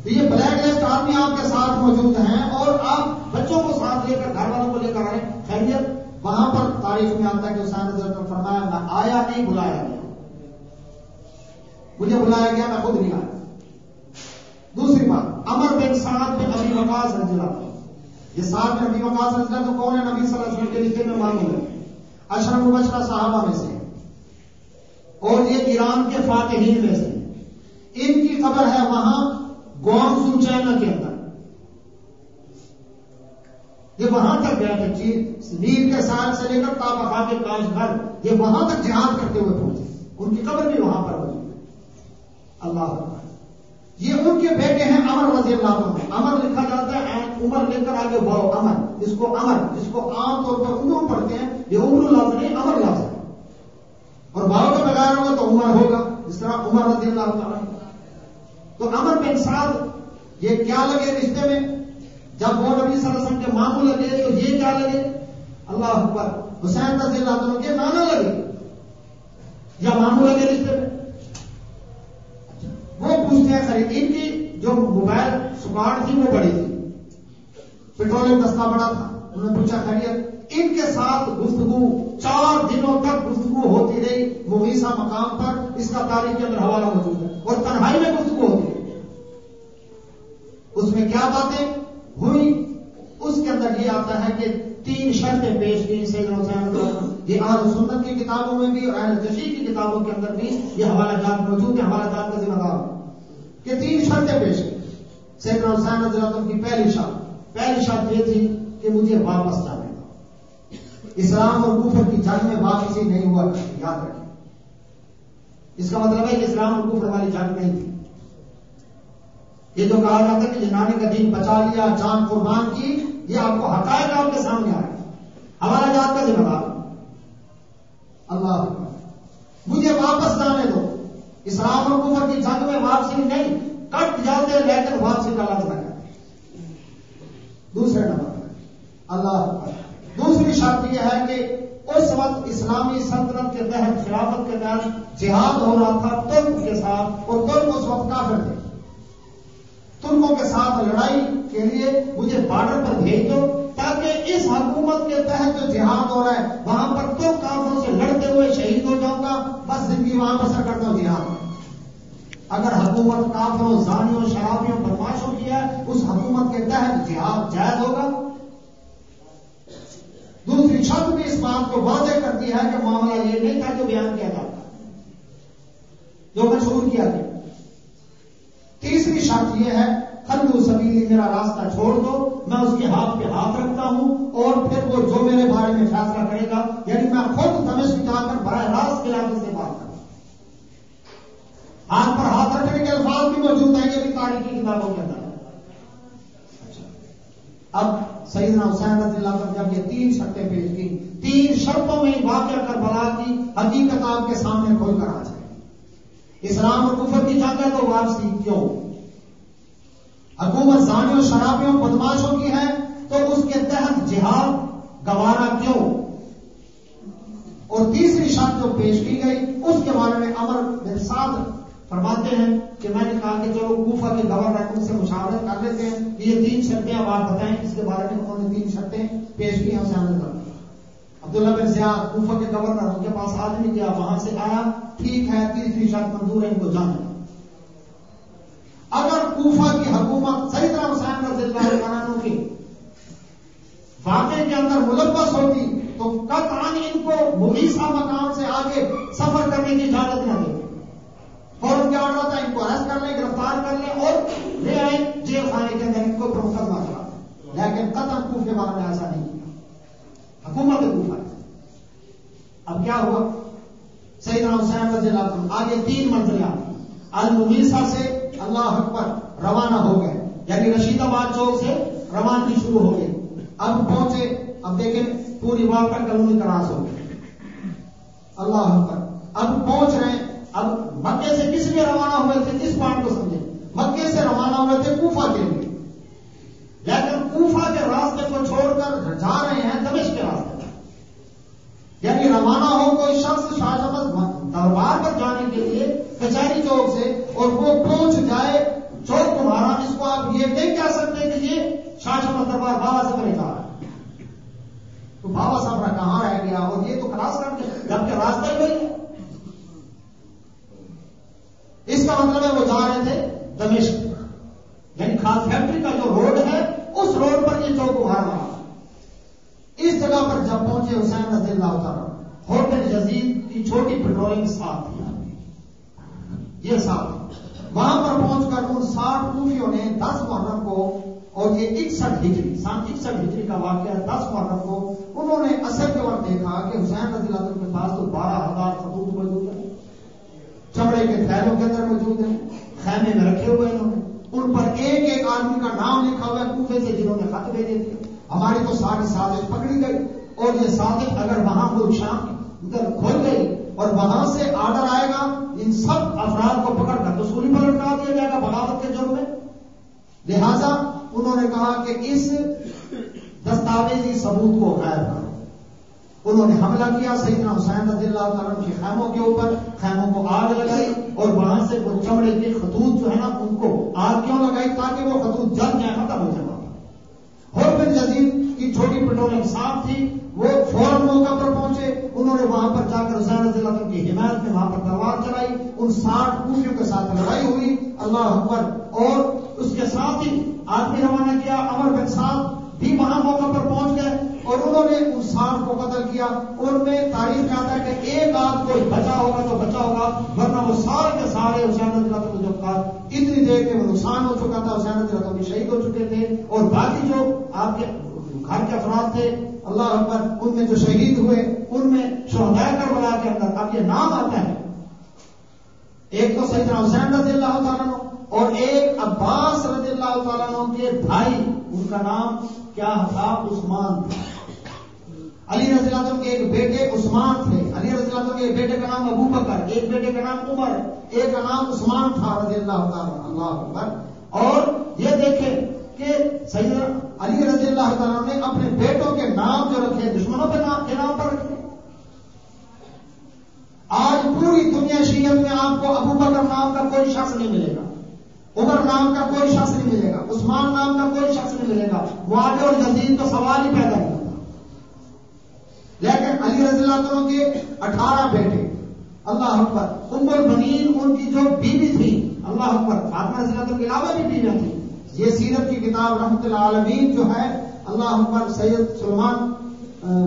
تو یہ بلیک لسٹ آدمی آپ کے ساتھ موجود ہیں اور آپ بچوں کو ساتھ لے کر گھر والوں کو لے کر آئے۔ خیریت، وہاں پر تاریخ میں آتا ہے کہ حسین نظر فرمایا، میں آیا نہیں، بلایا گیا۔ مجھے بلایا گیا، میں خود نہیں آیا۔ دوسری بات، امر بن سعد بن ابھی وقاص رضی یہ سعد بن ابھی وقاص رضی تو کون ہے؟ نبی صلی اللہ علیہ وسلم کے رشتے میں معلوم ہے اشرف مبشرہ صحابہ میں سے۔ اور یہ ایران کے فاتحین میں سے۔ ان کی خبر ہے وہاں گون سو چائنا کے اندر۔ یہ وہاں تک گیا تھا جی، نیل کے سال سے لے کر تابا کے کاش گھر، یہ وہاں تک جہاد کرتے ہوئے پہنچے۔ ان کی قبر بھی وہاں پر موجود ہے۔ اللہ یہ ان کے بیٹے ہیں امر رضی اللہ عنہ۔ امر لکھا جاتا ہے عمر، لے کر آگے بڑھو امر اس کو امر جس کو عام طور پر عمر پڑھتے ہیں، یہ عمر لفظ نہیں امر لفظ ہے اور باؤ کا بغیر ہوگا تو عمر ہوگا۔ جس طرح عمر رضی اللہ تعالیٰ تو امر بن سعد، یہ کیا لگے رشتے میں؟ جب وہ نبی صلی اللہ علیہ وسلم کے ماموں لگے تو یہ کیا لگے؟ اللہ اکبر، حسین رضی اللہ عنہ کے نانا لگے۔ یا ماموں لگے رشتے میں؟ وہ پوچھتے ہیں کی جو موبائل سکاڑ تھی، وہ بڑی تھی۔ پیٹرولیم دستہ بڑا تھا۔ انہوں نے پوچھا، خیریت؟ ان کے ساتھ گفتگو، چار دنوں تک گفتگو ہوتی رہی۔ مغیسا مقام پر اس کا تاریخ کے اندر حوالہ موجود ہے۔ اور تنہائی میں گفتگو ہوتی رہی۔ اس میں کیا باتیں ہوئی اس کے اندر یہ آتا ہے کہ تین شرطیں پیش کی سید حسین یہ آج سنت کی کتابوں میں بھی اور اہل تشریح کی کتابوں کے اندر بھی یہ حوالہ جات موجود ہے حوالہ جات کا ذمہ دار۔ کہ تین شرطیں پیش کی سید حسین رضی اللہ کی پہلی شرط پہلی شرط یہ تھی کہ مجھے واپس جانے کا اسلام اور کفر کی جنگ میں واپسی نہیں ہوا، یاد رکھیں۔ اس کا مطلب ہے کہ اسلام اور کفر والی جنگ نہیں تھی۔ یہ جو کہا جاتا ہے کہ جنانے کا دین بچا لیا، جان قربان کی، یہ آپ کو حقائق آپ کے سامنے آئے ہمارا جات کا ذمہ دار۔ اللہ مجھے واپس جانے دو اسلام اور کفر کی جنگ میں واپسی نہیں، کٹ جاتے لیکن واپسی کا لفظ ہے۔ دوسرے نمبر اللہ دوسری شرط یہ ہے کہ اس وقت اسلامی سلطنت کے تحت خلافت کے تحت جہاد ہو رہا تھا، ترک کے ساتھ، اور ترک اس وقت کافر تھے۔ ترکوں کے ساتھ لڑائی کے لیے مجھے بارڈر پر بھیج دو۔ تاکہ اس حکومت کے تحت جو جہاد ہو رہا ہے، وہاں پر تو کاموں سے لڑتے ہوئے شہید ہو جاؤں گا، بس زندگی وہاں بسر کرتا ہوں جہاد اگر حکومت کافروں، زانیوں، شرابیوں بدماشوں کی ہے، اس حکومت کے تحت جہاد جائز ہوگا۔ دوسری شرط بھی اس بات کو واضح کرتی ہے کہ معاملہ یہ نہیں تھا جو بیان کیا جاتا۔ جو مشہور کیا گیا۔ تیسری شرط یہ ہے خلو سبیلی میرا راستہ چھوڑ دو۔ میں اس کے ہاتھ پہ ہاتھ رکھتا ہوں اور پھر وہ جو میرے بارے میں فیصلہ کرے گا یعنی میں خود دمشق جا کر براہ راست علاقے سے بات کروں۔ ہاتھ پر ہاتھ رکھنے کے الفاظ بھی موجود ہیں، یہ بھی تاریخی کتابوں کے اندر۔ اچھا۔ اب سیدنا حسین رضی اللہ عنہ جب یہ تین شرطیں پیش کی تین شرطوں میں واقعہ کر بلا کی حقیقت آپ کے سامنے کھول کر آ جائے۔ اسلام اور کفر کی جنگ ہے تو واپسی کیوں؟ حکومت زانیوں، شرابیوں بدماشوں کی ہے، تو اس کے تحت جہاد گوارا کیوں؟ اور تیسری شرط جو پیش کی گئی، اس کے بارے میں امر بن سعد فرماتے ہیں کہ میں نے کہا کہ چلو کوفہ کے گورنر ان سے مشاورت کر لیتے ہیں۔ کہ یہ تین شرطیں اب آپ بتائیں، اس کے بارے میں انہوں نے تین شرطیں پیش کی ہیں اسے کر عبداللہ بن زیاد، کوفہ کے گورنر، ان کے پاس آدمی گیا، وہاں سے آیا ٹھیک ہے، تیسری شرط منظور ہے، ان کو جانا اگر کوفہ کی حکومت صحیح طرح حسین رضی اللہ عنہ کی، واقعے کے اندر ملبس ہوتی، تو قطعا ان کو مغیسا مقام سے آگے سفر کرنے کی اجازت نہ دے۔ فوراً کیا آرڈر ہوتا ہے ان کو ارسٹ کر لیں، گرفتار کر لیں اور لے آئے جیل خانے کے اندر، ان کو پروفیسر کرا لیکن قطر کوف کے بارے میں ایسا نہیں کیا حکومت کوفہ۔ اب کیا ہوا؟ سیدنا حسین رضی اللہ عنہ، آگے تین منزلیں المغیسا سے اللہ اکبر روانہ ہو گئے۔ یعنی رشید آباد چوک سے روانگی شروع ہو گئی۔ اب پہنچے۔ اب دیکھیں پوری واقع کلونی کراس ہو گئی اللہ اکبر اب پہنچ رہے ہیں۔ اب مکے سے کس لیے روانہ ہوئے تھے؟ کس بات کو سمجھے مکے سے روانہ ہوئے تھے کوفہ کے لیے۔ لیکن کوفہ کے راستے کو چھوڑ کر جا رہے ہیں دمش کے راستے یعنی روانہ ہو کوئی شخص شاہ دربار پر جانے کے لیے کچہری چوک سے اور وہ پہنچ جائے جو تمہارا، اس کو آپ یہ نہیں کہہ سکتے کہ یہ شاہ شاہ دربار بابا صاحب نے کہا تو بابا صاحب نے کہاں رہ گیا؟ اور یہ تو کلاس گھر کے راستے میں ہے اس کا مطلب ہے وہ جا رہے تھے دمشق۔ یعنی خاص فیکٹری کا جو روڈ ہے، اس روڈ پر یہ چوک رہا اس جگہ پر جب پہنچے حسین رضی اللہ تعالیٰ، ہوٹل جزید کی چھوٹی پٹرولنگ ساتھ تھی۔ یہ ساتھ۔ وہاں پر پہنچ کر ان ساٹھ کوفیوں نے دس محرم کو اور یہ اکسٹھ ہجری سن اکسٹھ ہجری کا واقعہ دس محرم کو انہوں نے اثر کے وقت دیکھا کہ حسین رضی اللہ کے پاس تو بارہ ہزار خطوط موجود ہیں۔ چمڑے کے تھیلوں کے اندر موجود ہیں، خیمے میں رکھے ہوئے انہوں نے۔ ان پر ایک ایک آدمی کا نام لکھا ہوا ہے، کوفے سے جنہوں نے خط بھیجے تھے۔ ہماری تو ساری سازش پکڑی گئی۔ اور یہ سازش اگر وہاں کوئی شام ادھر کھول گئی اور وہاں سے آرڈر آئے گا، ان سب افراد کو پکڑ سوری پر لٹکا دیا جائے گا بغاوت کے جرم میں۔ لہذا انہوں نے کہا کہ اس دستاویزی ثبوت کو غیر کرو۔ انہوں نے حملہ کیا سیدنا حسین رضی اللہ تعالیٰ کے خیموں کے اوپر، خیموں کو آگ لگائی اور وہاں سے وہ چمڑے کے خطوط جو ہے نا، ان کو آگ کیوں لگائی تاکہ وہ خطوط جل جائے ختم مطلب ہو جائے اور پھر جزید کی چھوٹی پٹرولنگ صاف تھی، وہ فوراً موقع پر پہنچے۔ انہوں نے وہاں پر جا کر حسین رضی اللہ کی حمایت میں وہاں پر تلوار چلائی۔ ان ساٹھ کوفیوں کے ساتھ لڑائی ہوئی۔ اللہ اکبر۔ اور اس کے ساتھ ہی آدمی روانہ کیا امر بن صاحب بھی وہاں موقع پر پہنچ گئے۔ اور انہوں نے اس سانپ کو قتل کیا۔ ان میں تاریخ میں آتا ہے کہ ایک آدھ کوئی بچا ہوگا تو بچا ہوگا، ورنہ وہ سارے کے سارے حسین کو جب تھا اتنی دیر کے وہ نقصان ہو چکا تھا، حسین رضا بھی شہید ہو چکے تھے۔ اور باقی جو آپ کے گھر کے افراد تھے، اللہ اکبر ان میں جو شہید ہوئے، ان میں شہدا کر بلا کے اندر اب یہ نام آتا ہے۔ ایک تو سیدنا حسین رضی اللہ تعالیٰ اور ایک عباس رضی اللہ تعالیٰ کے بھائی، ان کا نام کیا تھا؟ عثمان۔ تھا علی رضی اللہ کے ایک بیٹے عثمان تھے۔ علی رضی اللہ کے ایک بیٹے کا نام ابو بکر، ایک بیٹے کا نام عمر، ایک کا نام عثمان تھا رضی اللہ تعالیٰ اللہ اکبر۔ اور یہ دیکھیں کہ سید علی رضی اللہ تعالیٰ نے اپنے بیٹوں کے نام جو رکھے، دشمنوں کے نام کے نام پر رکھے۔ آج پوری دنیا شیعت میں آپ کو ابو بکر نام کا کوئی شخص نہیں ملے گا۔ عمر نام کا کوئی شخص نہیں ملے گا۔ عثمان نام کا کوئی شخص نہیں ملے گا۔ معاہدے اور جزید تو سوال ہی پیدا نہیں لیکن علی رضی اللہ عنہ کے اٹھارہ بیٹے، اللہ اکبر، ام البنین، ان کی جو بیوی تھی، اللہ اکبر، فاطمہ رضی اللہ کے علاوہ بھی بیویاں تھی یہ سیرت کی کتاب رحمت العالمین جو ہے، اللہ اکبر سید سلمان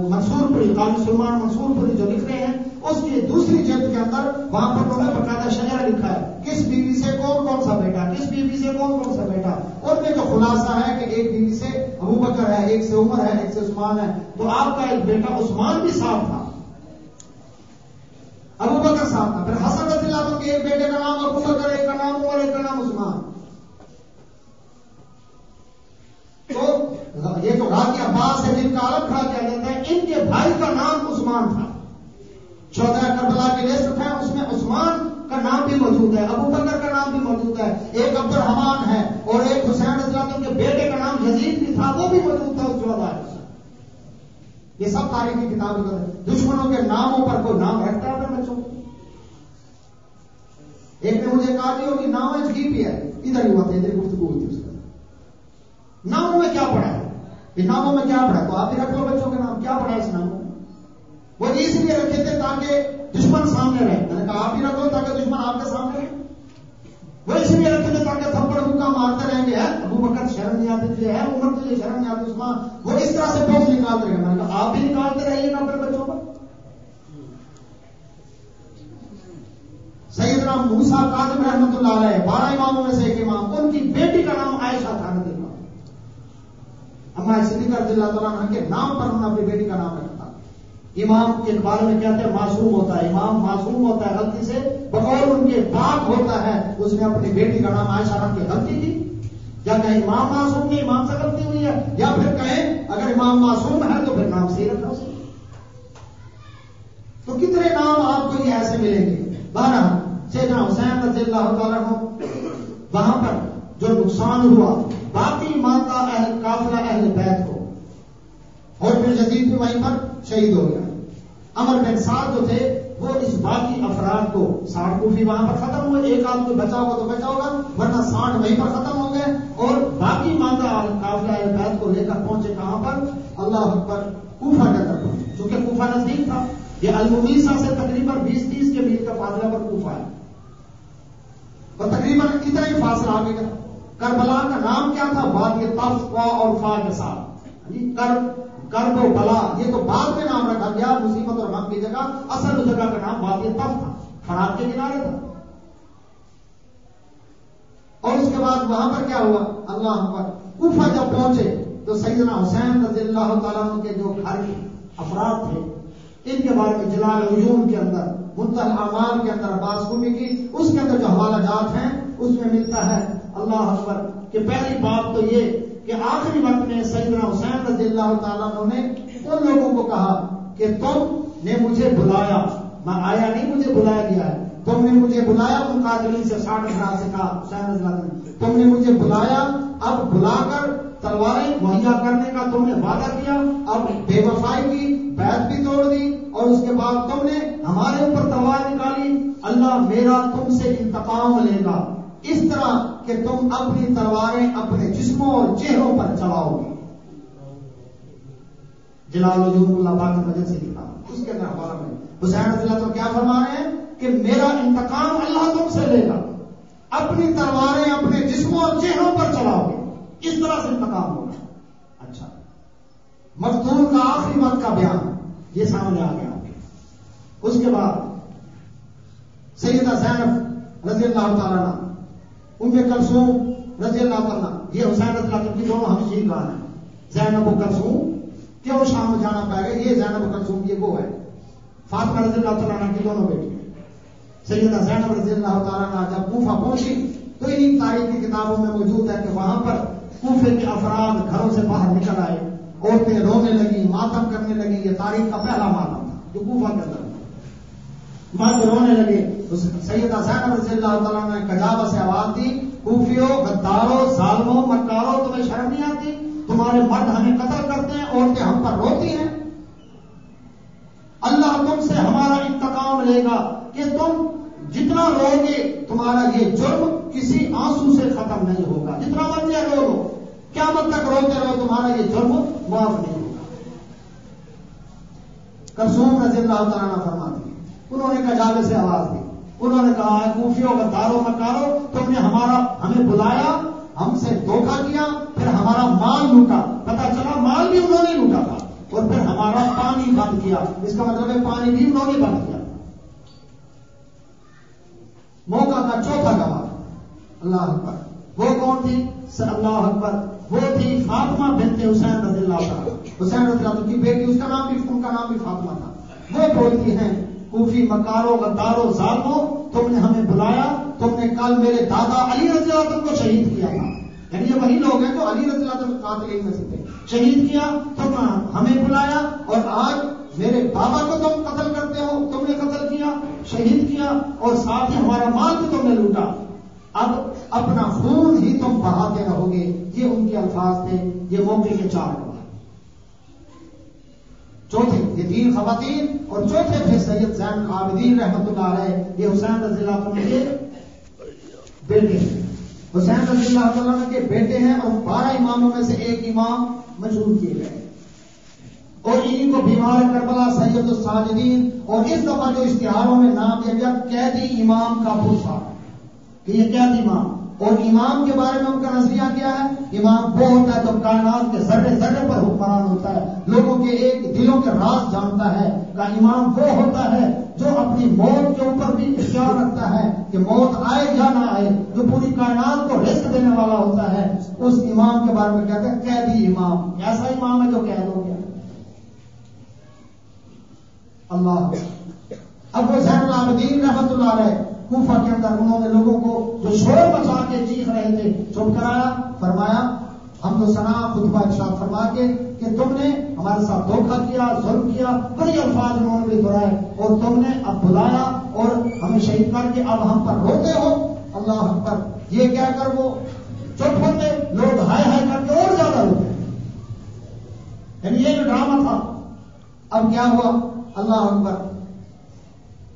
منصور پوری قاضی سلمان منصور پوری جو لکھ رہے ہیں، اس کی دوسری جلد کے اندر وہاں پر انہوں نے باقاعدہ شجرا لکھا ہے۔ کس بیوی سے کون کون سا بیٹا؟ کس بیوی سے کون کون سا بیٹا؟ ان میں جو خلاصہ ہے کہ ایک بیوی سے ابو بکر ہے، ایک سے عمر ہے، ایک سے عثمان ہے۔ تو آپ کا ایک بیٹا عثمان بھی صاف تھا۔ ابو بکر صاحب تھا۔ پھر حسن رضی اللہ کے ایک بیٹے کا نام، ابو بکر، ایک کا نام عمر، ایک کا نام عثمان۔ تو یہ جو راکی عباس ہے، جن کا الگ کھڑا کیا جاتا ہے، ان کے بھائی کا نام عثمان تھا۔ چودہ کربلا کی لسٹ ہے اس میں عثمان کا نام بھی موجود ہے، ابو بکر کا نام بھی موجود ہے، ایک عبد الرحمان ہے اور ایک حسین رضی کے بیٹے کا نام یزید بھی تھا، وہ بھی موجود تھا اس چودہ یہ سب تاریخی کتابیں دشمنوں کے ناموں پر کوئی نام رکھتا ہے اپنے بچوں؟ ایک نے مجھے کہا کہ وہ نام ہے بھی ہے۔ ادھر ہی ہوتے ادھر گفتگو ہوئی تھی ناموں میں کیا پڑھا ہے؟ یہ ناموں میں کیا پڑھا تو آپ بھی رکھ لو بچوں کے نام، کیا پڑھا ہے اس ناموں میں؟ وہ اس لیے رکھے تھے تاکہ دشمن سامنے رہے۔ میں نے کہا آپ ہی رکھو تاکہ دشمن آپ کے سامنے رہے۔ وہ اس لیے رکھے تھے تاکہ تھپڑ حکا مارتے رہیں گے ابو بکر شرم نہیں آتے تھے ہے عمر تو یہ شرم نہیں آتی عثمان۔ وہ اس طرح سے پوچھ نکالتے رہے۔ میں نے کہا آپ بھی نکالتے رہیے گا اپنے بچوں پر۔ سیدنا موسا کاظم رحمت اللہ علیہ، بارہ اماموں میں سے ایک امام ان کی بیٹی کا نام عائشہ تھا رضی اللہ اما صدیقہ رضی اللہ تعالیٰ کے نام پر انہوں نے اپنی بیٹی کا نام رکھا امام کے بارے میں کہتے ہیں معصوم ہوتا ہے، امام معصوم ہوتا ہے، غلطی سے بغور ان کے پاک ہوتا ہے، اس نے اپنی بیٹی کا نام عائشہ رکھ کے غلطی کی۔ یا کہیں امام معصوم کی امام سے غلطی ہوئی ہے، یا پھر کہیں اگر امام معصوم ہے تو پھر نام صحیح رکھا اسے تو کتنے نام آپ کو یہ ایسے ملیں گے؟ بارہ سیدنا حسین رضی اللہ تعالیٰ وہاں پر جو نقصان ہوا باقی ماتا اہل قافلہ اہل بیت کو اور پھر جدید بھی وہیں پر شہید ہو گیا۔ امر بن سات جو تھے، وہ اس باقی افراد کو ساٹھ کوفی وہاں پر ختم ہوئے۔ ایک آدمی بچا ہوگا تو بچا ہوگا، ورنہ ساٹھ وہیں پر ختم ہو گئے اور باقی ماندہ قافلہ بیت کو لے کر پہنچے کہاں پر؟ اللہ پر کوفہ کے اندر پہنچے۔ چونکہ کوفہ نزدیک تھا۔ یہ المویسا سے تقریباً بیس تیس کے میل کا فاصلہ پر کوفہ ہے۔ اور تقریباً اتنا ہی فاصلہ آگے کا۔ کربلا کا نام کیا تھا؟ بات یہ تف اور فا کے ساتھ۔ ہاں جی، کرب و بلا۔ یہ تو بعد میں نام رکھا گیا، مصیبت اور غم کی جگہ، اصل اس جگہ کا نام وادی تب تھا۔ فرات کے کنارے تھا۔ اور اس کے بعد وہاں پر کیا ہوا؟ اللہ پر کوفہ جب پہنچے تو سیدنا حسین رضی اللہ تعالیٰ کے جو گھر کے افراد تھے، ان کے بارے میں جلال عجوم کے اندر منتل اعمال کے اندر عباس گمی کی اس کے اندر جو حوالہ جات ہیں، اس میں ملتا ہے اللہ اکبر، کہ پہلی بات تو یہ کہ آخری وقت میں سیدنا حسین رضی اللہ تعالیٰ نے ان لوگوں کو کہا کہ تم نے مجھے بلایا، میں آیا نہیں، مجھے بلایا گیا ہے۔ تم نے مجھے بلایا، ان قادری سے ساٹھ ہزار سے کہا، حسین رضی اللہ تم نے مجھے بلایا، اب بلا کر تلواریں مہیا کرنے کا تم نے وعدہ کیا، اب بے وفائی کی بیت بھی توڑ دی، اور اس کے بعد تم نے ہمارے اوپر تلوار نکالی۔ اللہ میرا تم سے انتقام لے گا۔ اس طرح کہ تم اپنی تلواریں اپنے جسموں اور چہروں پر چلاؤ گے۔ جلال اللہ باقی وجہ سے لکھا۔ اس کے اندر ہمارا میں حسین رضی اللہ تو کیا فرما رہے ہیں؟ کہ میرا انتقام اللہ تم سے لے گا۔ اپنی تلواریں اپنے جسموں اور چہروں پر چلاؤ گے۔ اس طرح سے انتقام ہوگا اچھا۔ مزدور کا آخری وقت کا بیان۔ یہ سامنے آ گیا۔ اس کے بعد سیدہ زینب رضی اللہ تعالیٰ ان میں کلسوم رضی اللہ تعالیٰ یہ حسین رضی اللہ کی دونوں ہم جیت رہا ہے زینب و کلسوم کیوں شام جانا پائے گا یہ زینب و کلسوم یہ وہ ہے۔ فاطمہ رضی اللہ تعالیٰ کی دونوں بیٹی سیدہ زینب رضی اللہ تعالیٰ جب کوفہ پہنچی، تو انہیں تاریخی کتابوں میں موجود ہے کہ وہاں پر کوفے کے افراد گھروں سے باہر نکل آئے، عورتیں رونے لگی ماتم کرنے لگی یہ تاریخ کا پہلا ماتم تھا، جو کوفہ کے اندر۔ مرد رونے لگے۔ سیدہ زینب رضی اللہ تعالیٰ نے کجاوا سے آواز دی۔ کوفیوں، غداروں ظالموں مکاروں تمہیں شرم نہیں آتی؟ تمہارے مرد ہمیں قتل کرتے ہیں، عورتیں ہم پر روتی ہیں۔ اللہ تم سے ہمارا انتقام لے گا کہ تم جتنا رو گے تمہارا یہ جرم کسی آنسو سے ختم نہیں ہوگا۔ جتنا مرضی رو لو کیا مت تک روتے رہو، تمہارا یہ جرم معاف نہیں ہوگا۔ کرسوم رضی اللہ تعالیٰ نے فرما انہوں نے کجالے سے آواز دی۔ انہوں نے کہا کوفیوں کا دارو مکارو تم نے ہمارا، ہمیں بلایا، ہم سے دھوکہ کیا، پھر ہمارا مال لوٹا۔ پتا چلا، مال بھی انہوں نے لوٹا تھا۔ اور پھر ہمارا پانی بند کیا۔ اس کا مطلب ہے پانی بھی انہوں نے بند کیا۔ موقع کا چوتھا گواہ اللہ اکبر۔ وہ کون تھی؟ سر اللہ اکبر۔ وہ تھی فاطمہ بنت حسین رضی اللہ تعالیٰ حسین رضی اللہ کی بیٹی، اس کا نام بھی، ان کا نام بھی فاطمہ تھا۔ وہ بولتی ہیں کوفی مکارو غدارو ظالمو تم نے ہمیں بلایا، تم نے کل میرے دادا علی رضی اللہ کو شہید کیا۔ تھا یعنی یہ وہی لوگ ہیں جو علی رضی اللہ قاتل میں سے تھے۔ شہید کیا، تم ہمیں بلایا اور آج میرے بابا کو تم قتل کرتے ہو، تم نے قتل کیا، شہید کیا اور ساتھ ہی ہمارا مال بھی تم نے لوٹا۔ اب اپنا خون ہی تم بہاتے رہو گے۔ یہ ان کے الفاظ تھے، یہ موقع کے چار۔ چوتھے یہ تین خواتین اور چوتھے پھر سید زین عابدین رحمت اللہ علیہ، یہ حسین رضی اللہ عنہ کے بیٹے ہیں۔ حسین رضی اللہ عنہ کے بیٹے ہیں اور بارہ اماموں میں سے ایک امام مشہور کیے گئے اور انہیں کو بیمار کربلا سید الساجدین، اور اس دفعہ جو اشتہاروں میں نام دیا گیا، قیدی امام کا پوچھا۔ کہ یہ کیا تھی امام، اور امام کے بارے میں ان کا نظریہ کیا ہے؟ امام وہ ہوتا ہے تو کائنات کے ذرے ذرے پر حکمران ہوتا ہے۔ لوگوں کے ایک دلوں کے راز جانتا ہے، کا امام وہ ہوتا ہے جو اپنی موت کے اوپر بھی اختیار رکھتا ہے کہ موت آئے یا نہ آئے، جو پوری کائنات کو رسک دینے والا ہوتا ہے، اس امام کے بارے میں کہتے ہیں، قیدی امام ایسا امام ہے جو قید ہو گیا۔ اللہ۔ اب وہ زین العابدین رحمت اللہ علیہ کوفہ کے اندر انہوں نے لوگوں کو جو شور بچا کے چیخ رہے تھے چپ کرایا فرمایا ہم تو سنا خطبہ ارشاد فرما کے کہ تم نے ہمارے ساتھ دھوکہ کیا، ظلم کیا، بڑی الفاظ انہوں نے بھی دہرائے اور تم نے اب بلایا اور ہمیں شہید کر کے اب ہم پر روتے ہو۔ اللہ اکبر، یہ کہہ کر وہ چپ ہوتے لوگ ہائے ہائے کر کے اور زیادہ روتے یعنی یہ جو ڈرامہ تھا، اب کیا ہوا؟ اللہ اکبر،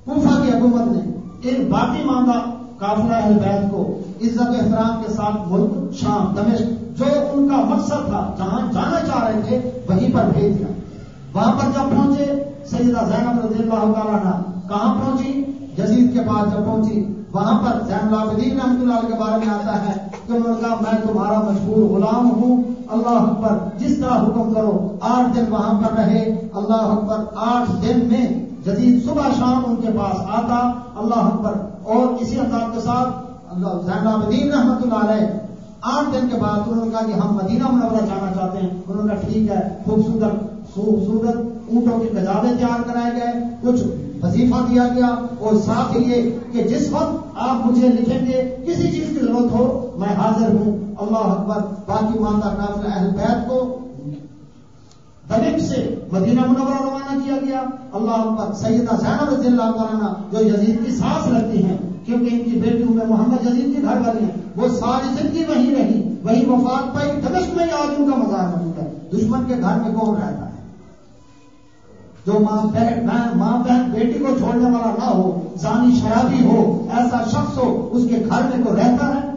کوفہ کی حکومت نے ایک باقی ماندہ کافلا اہل بیت کو عزت احترام کے ساتھ ملک، شام، دمشق، جو ان کا مقصد تھا، جہاں جانا چاہ رہے تھے، وہیں پر بھیج دیا۔ وہاں پر جب پہنچے، سیدہ زینب رضی اللہ تعالیٰ کہاں پہنچی؟ جزید کے پاس جب پہنچی، وہاں پر زین العابدین رحمۃ اللہ کے بارے میں آتا ہے کہ انہوں نے کہا، میں تمہارا مشہور غلام ہوں، اللہ اکبر، جس طرح حکم کرو، آٹھ دن وہاں پر رہے، اللہ اکبر، آٹھ دن میں جدید صبح شام ان کے پاس آتا، اللہ اکبر، اور اسی انداز کے ساتھ زین الدین رحمت اللہ علیہ، آٹھ دن کے بعد انہوں نے کہا کہ ہم مدینہ منورہ جانا چاہتے ہیں۔ انہوں نے کہا ٹھیک ہے، خوبصورت خوبصورت اونٹوں کی گزابے تیار کرائے گئے کچھ وظیفہ دیا گیا اور ساتھ یہ کہ جس وقت آپ مجھے لکھیں گے، کسی چیز کی ضرورت ہو، میں حاضر ہوں۔ اللہ اکبر، باقی ماندہ کافر اہل بیت کو دمک سے مدینہ منورہ روانہ کیا گیا۔ اللہ اکبر، سیدہ زینب رضی اللہ تعالیٰ جو یزید کی سانس رکھتی ہیں کیونکہ ان کی بیٹی میں محمد یزید کی گھر والی ہیں، وہ ساری زندگی وہیں رہی وہی وفات پائی، دمشق میں آج کا مزار موجود ہے۔ دشمن کے گھر میں کون رہتا ہے؟ جو ماں بہن ماں بہن، بیٹی کو چھوڑنے والا نہ ہو، زانی شرابی ہو، ایسا شخص ہو، اس کے گھر میں کو رہتا ہے۔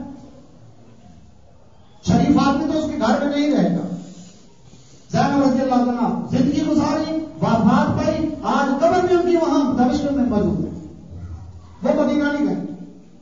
شریف آدمی تو اس کے گھر میں نہیں رہے گا زین رضی اللہ تعالیٰ زندگی گزاری، وفات پائی، آج قبر میں ان کی وہاں دمشق میں موجود ہے۔ وہ مدینہ نہیں گئے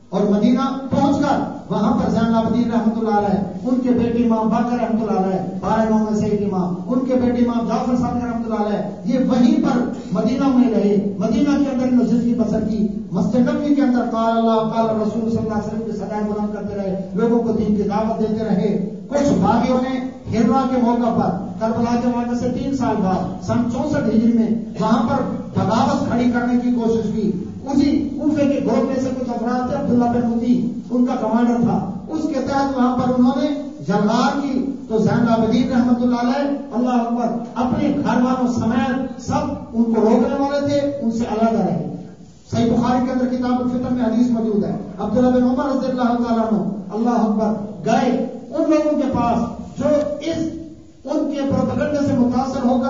اور مدینہ پہنچ کر وہاں پر زین الدین رحمۃ اللہ علیہ، ان کے بیٹی ماں باقر رحمۃ اللہ علیہ بارہ نو میں سے کی ماں ان کے بیٹی ماں جعفر صاحب رحمۃ اللہ علیہ، یہ وہیں پر مدینہ میں رہے۔ مدینہ کے اندر انہوں زندگی بسر کی۔ مسجد نبی کے اندر قال اللہ، قال رسول صلی اللہ علیہ وسلم کی سدائے بلند کرتے رہے۔ لوگوں کو دین کی دعوت دیتے رہے۔ کچھ باغیوں نے ہروا کے موقع پر کربلا کے واقع سے تین سال بعد، سن چونسٹھ ہجری میں وہاں پر بغاوت کھڑی کرنے کی کوشش کی۔ اسی کوفے کے گروپ میں سے کچھ افراد تھے، عبداللہ بن مدی ان کا کمانڈر تھا۔ اس کے تحت وہاں پر انہوں نے جلغار کی، تو زین الدین رحمت اللہ علیہ، اللہ اکبر، اپنے گھر والوں سمیت سب ان کو روکنے والے تھے، ان سے الگ رہے۔ صحیح بخاری کے اندر کتاب الفطر میں حدیث موجود ہے۔ عبداللہ بن عمر رضی اللہ تعالیٰ اللہ اکبر، گئے۔ ان لوگوں کے پاس جو اس ان کے پروپگنڈے سے متاثر ہو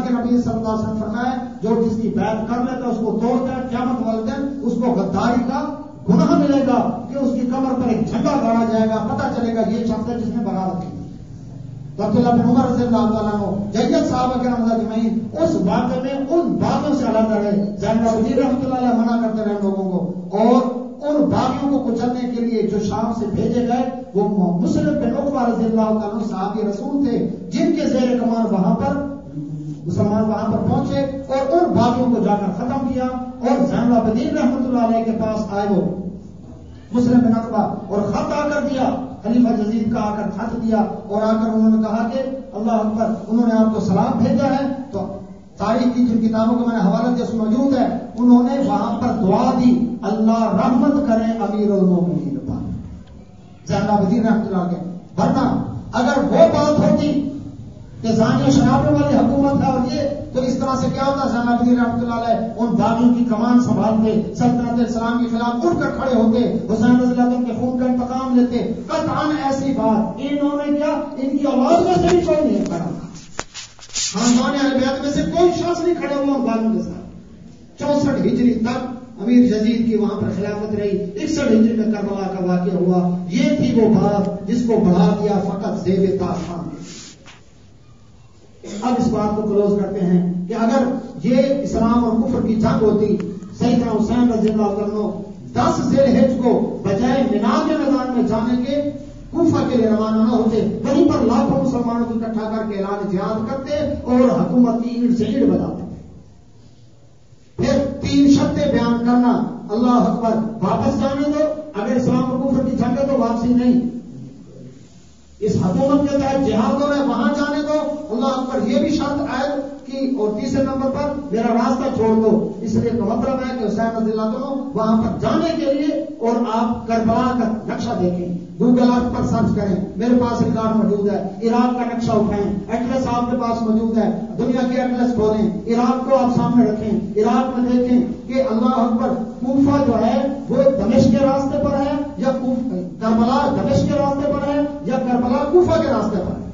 اللہ کے نبی صلی اللہ علیہ وسلم فرمایا جو جس کی بیعت کر لیتا اس کو توڑ کر قیامت والے دن اس کو غداری کا گناہ ملے گا کہ اس کی کمر پر ایک جھنڈا گاڑا جائے گا، پتہ چلے گا یہ شخص ہے جس نے بغاوت کی عبداللہ بن عمر رضی اللہ تعالیٰ عنہ، جیت صاحب کے رمضا جمعین، اس واقعے میں ان باتوں سے الگ رہے۔ زین الدین رحمۃ اللہ علیہ منع کرتے رہے لوگوں کو۔ اور ان باغیوں کو کچلنے کے لیے جو شام سے بھیجے گئے، وہ مسلم بن عقبہ رضی اللہ تعالیٰ صحابی رسول تھے، جن کے زیر کمان وہاں پر مسلمان وہاں پر پہنچے اور ان باغیوں کو جا کر ختم کیا اور زین الدین رحمۃ اللہ علیہ کے پاس آئے وہ۔ مسلم بن اقبا اور خط آ کر دیا، خلیفہ جزید کا آ کر خط دیا اور آ کر انہوں نے کہا کہ اللہ اکبر، انہوں نے آپ کو سلام بھیجا ہے۔ تو تاریخ کی جن کتابوں کو میں نے حوالہ دیا موجود ہے۔ انہوں نے وہاں پر دعا دی، اللہ رحمت کرے امیر المومنین پر۔ زیادہ بدین رحمت اللہ کے۔ ورنہ اگر وہ بات ہوتی کہ زانی شرابوں والی حکومت ہے اور یہ تو اس طرح سے کیا ہوتا ہے؟ زیادہ بدین رحمت اللہ علیہ ان باغیوں کی کمان سنبھالتے، سلطنت اسلام کے خلاف اٹھ کر کھڑے ہوتے، حسین رضی اللہ کے خون کا انتقام لیتے۔ قطعا ایسی بات۔ انہوں نے کیا؟ ان کی آواز میں سے بھی کوئی نہیں کرا خاندان البیت میں سے کوئی شخص نہیں کھڑا ہوا باغوں کے ساتھ۔ چونسٹھ ہجری تک امیر جزید کی وہاں پر خلافت رہی۔ اکسٹھ ہجری میں کربلا کا واقعہ ہوا۔ یہ تھی وہ بات جس کو بڑھا دیا فقط زیب خان اب اس بات کو کلوز کرتے ہیں کہ اگر یہ اسلام اور کفر کی جنگ ہوتی، سیدنا حسین رضی اللہ عنہ دس ذیل ہج کو بجائے مینا کے میدان میں جانے کے کوفہ کے لیے روانہ نہ ہوتے، وہیں پر لاکھوں مسلمانوں کو اکٹھا کر کے اعلان جہاد کرتے اور حکومت کی اینٹ سے اینٹ بجاتے پھر تین شرطیں بیان کرنا، اللہ اکبر، واپس جانے دو، اگر اسلام اور کفر کی جنگ ہے تو واپسی نہیں۔ اس حکومت کے تحت جہاد ہو رہا ہے، وہاں جانے دو۔ اللہ اکبر، یہ بھی شرط آئے کی اور تیسرے نمبر پر میرا راستہ چھوڑ دو۔ اس لیے تو مطلب ہے کہ حسین رضی اللہ عنہ وہاں پر جانے کے لیے اور آپ کربلا کا نقشہ دیکھیں۔ گوگل آپ پر سرچ کریں، میرے پاس ریکارڈ موجود ہے، عراق کا نقشہ اٹھائیں، ایٹلس آپ کے پاس موجود ہے، دنیا کے ایٹلس کھولیں، عراق کو آپ سامنے رکھیں، عراق میں دیکھیں کہ اللہ اکبر کوفہ جو ہے، وہ دمش کے راستے پر ہے، یا کربلا دمش کے راستے پر ہے، یا کربلا کوفہ کے راستے پر ہے؟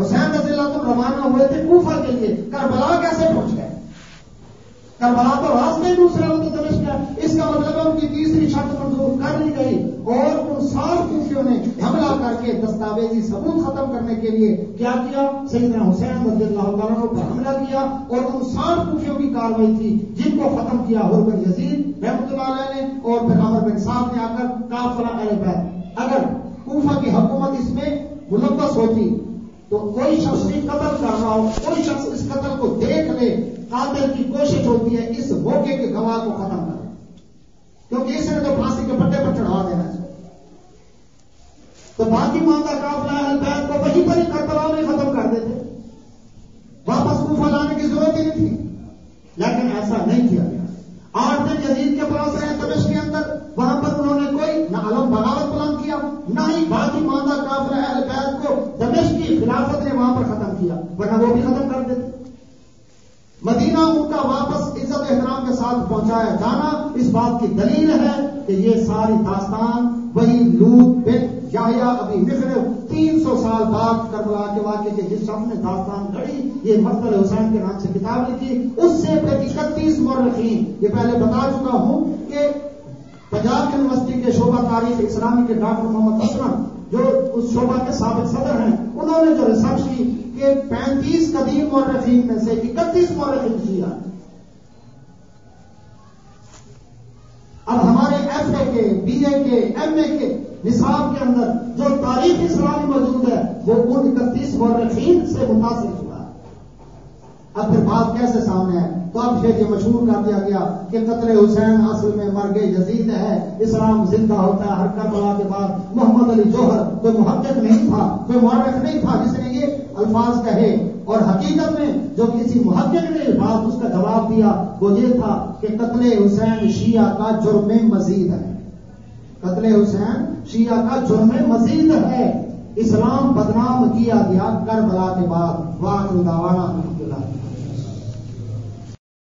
حسین رضی اللہ تم روانہ ہوئے تھے کوفہ کے لیے، کربلا کیسے پہنچ گئے؟ کربلا تو راستے دوسرے ہوتے دمش کا اس کا مطلب ہے ان کی تیسری شرط منظور کر لی گئی اور ان سال کوفیوں نے حملہ کر کے دستاویزی ثبوت ختم کرنے کے لیے کیا کیا؟ سیدنا حسین رضی اللہ تعالیٰ پر حملہ کیا اور ان ساٹھ کوفیوں کی کاروائی تھی جن کو ختم کیا بن یزید رحمت اللہ علیہ نے اور پھر امر بن صاحب نے آ کر کافلا بیت۔ اگر کوفہ کی حکومت اس میں ملوث ہوتی تو کوئی شخص نہیں قتل کر رہا ہو، کوئی شخص اس قتل کو دیکھ لے قاتل کی کوشش ہوتی ہے اس موقع کے گواہ کو ختم کرے کیونکہ اس نے تو پھانسی کے پٹے پر چڑھا دینا چاہیے تو باقی ماندہ قافلہ البید کو وہیں پر ہی کربلا میں ختم کر دیتے واپس کوفہ لانے کی ضرورت ہی نہیں تھی۔ لیکن ایسا نہیں کیا گیا آٹھ دن جدید کے پاس رہے تبش کے اندر وہاں پر انہوں نے کوئی نہ علم بغاوت بلند کیا نہ ہی باقی ماندہ کافلا اہل بیت کو دمش کی خلافت نے وہاں پر ختم کیا ورنہ وہ بھی ختم کر دیتے مدینہ ان کا واپس عزت احترام پہنچایا جانا اس بات کی دلیل ہے کہ یہ ساری داستان وہی لوٹ بن یا ابھی مصر تین سو سال بعد کربلا کے واقعے کے جس شخص نے داستان گھڑی یہ مقبل حسین کے نام سے کتاب لکھی، اس سے اکتیس مورخین، یہ پہلے بتا چکا ہوں کہ پنجاب یونیورسٹی کے شعبہ تاریخ اسلامی کے ڈاکٹر محمد اسلم جو اس شعبہ کے سابق صدر ہیں، انہوں نے جو ریسرچ کی کہ پینتیس قدیم مورخین میں سے اکتیس مورخین شیعہ اب ہمارے ایف اے کے، بی اے کے، ایم اے کے نصاب کے اندر جو تاریخ اسلامی موجود ہے، وہ ان اکتیس مورخین سے متاثر ہوا ہے؟ اب پھر بات کیسے سامنے ہے؟ تو اب پھر یہ مشہور کر دیا گیا کہ قتل حسین اصل میں مرگ یزید ہے، اسلام زندہ ہوتا ہے، ہر کربلا کے بعد محمد علی جوہر کوئی محقق نہیں تھا، کوئی معرف نہیں تھا، جس نے یہ الفاظ کہے۔ اور حقیقت میں جو کسی محقق نے بات اس کا جواب دیا، وہ یہ تھا کہ قتل حسین شیعہ کا جرم مزید ہے۔ قتل حسین شیعہ کا جرم مزید ہے۔ اسلام بدنام کیا گیا کربلا کے بعد واقع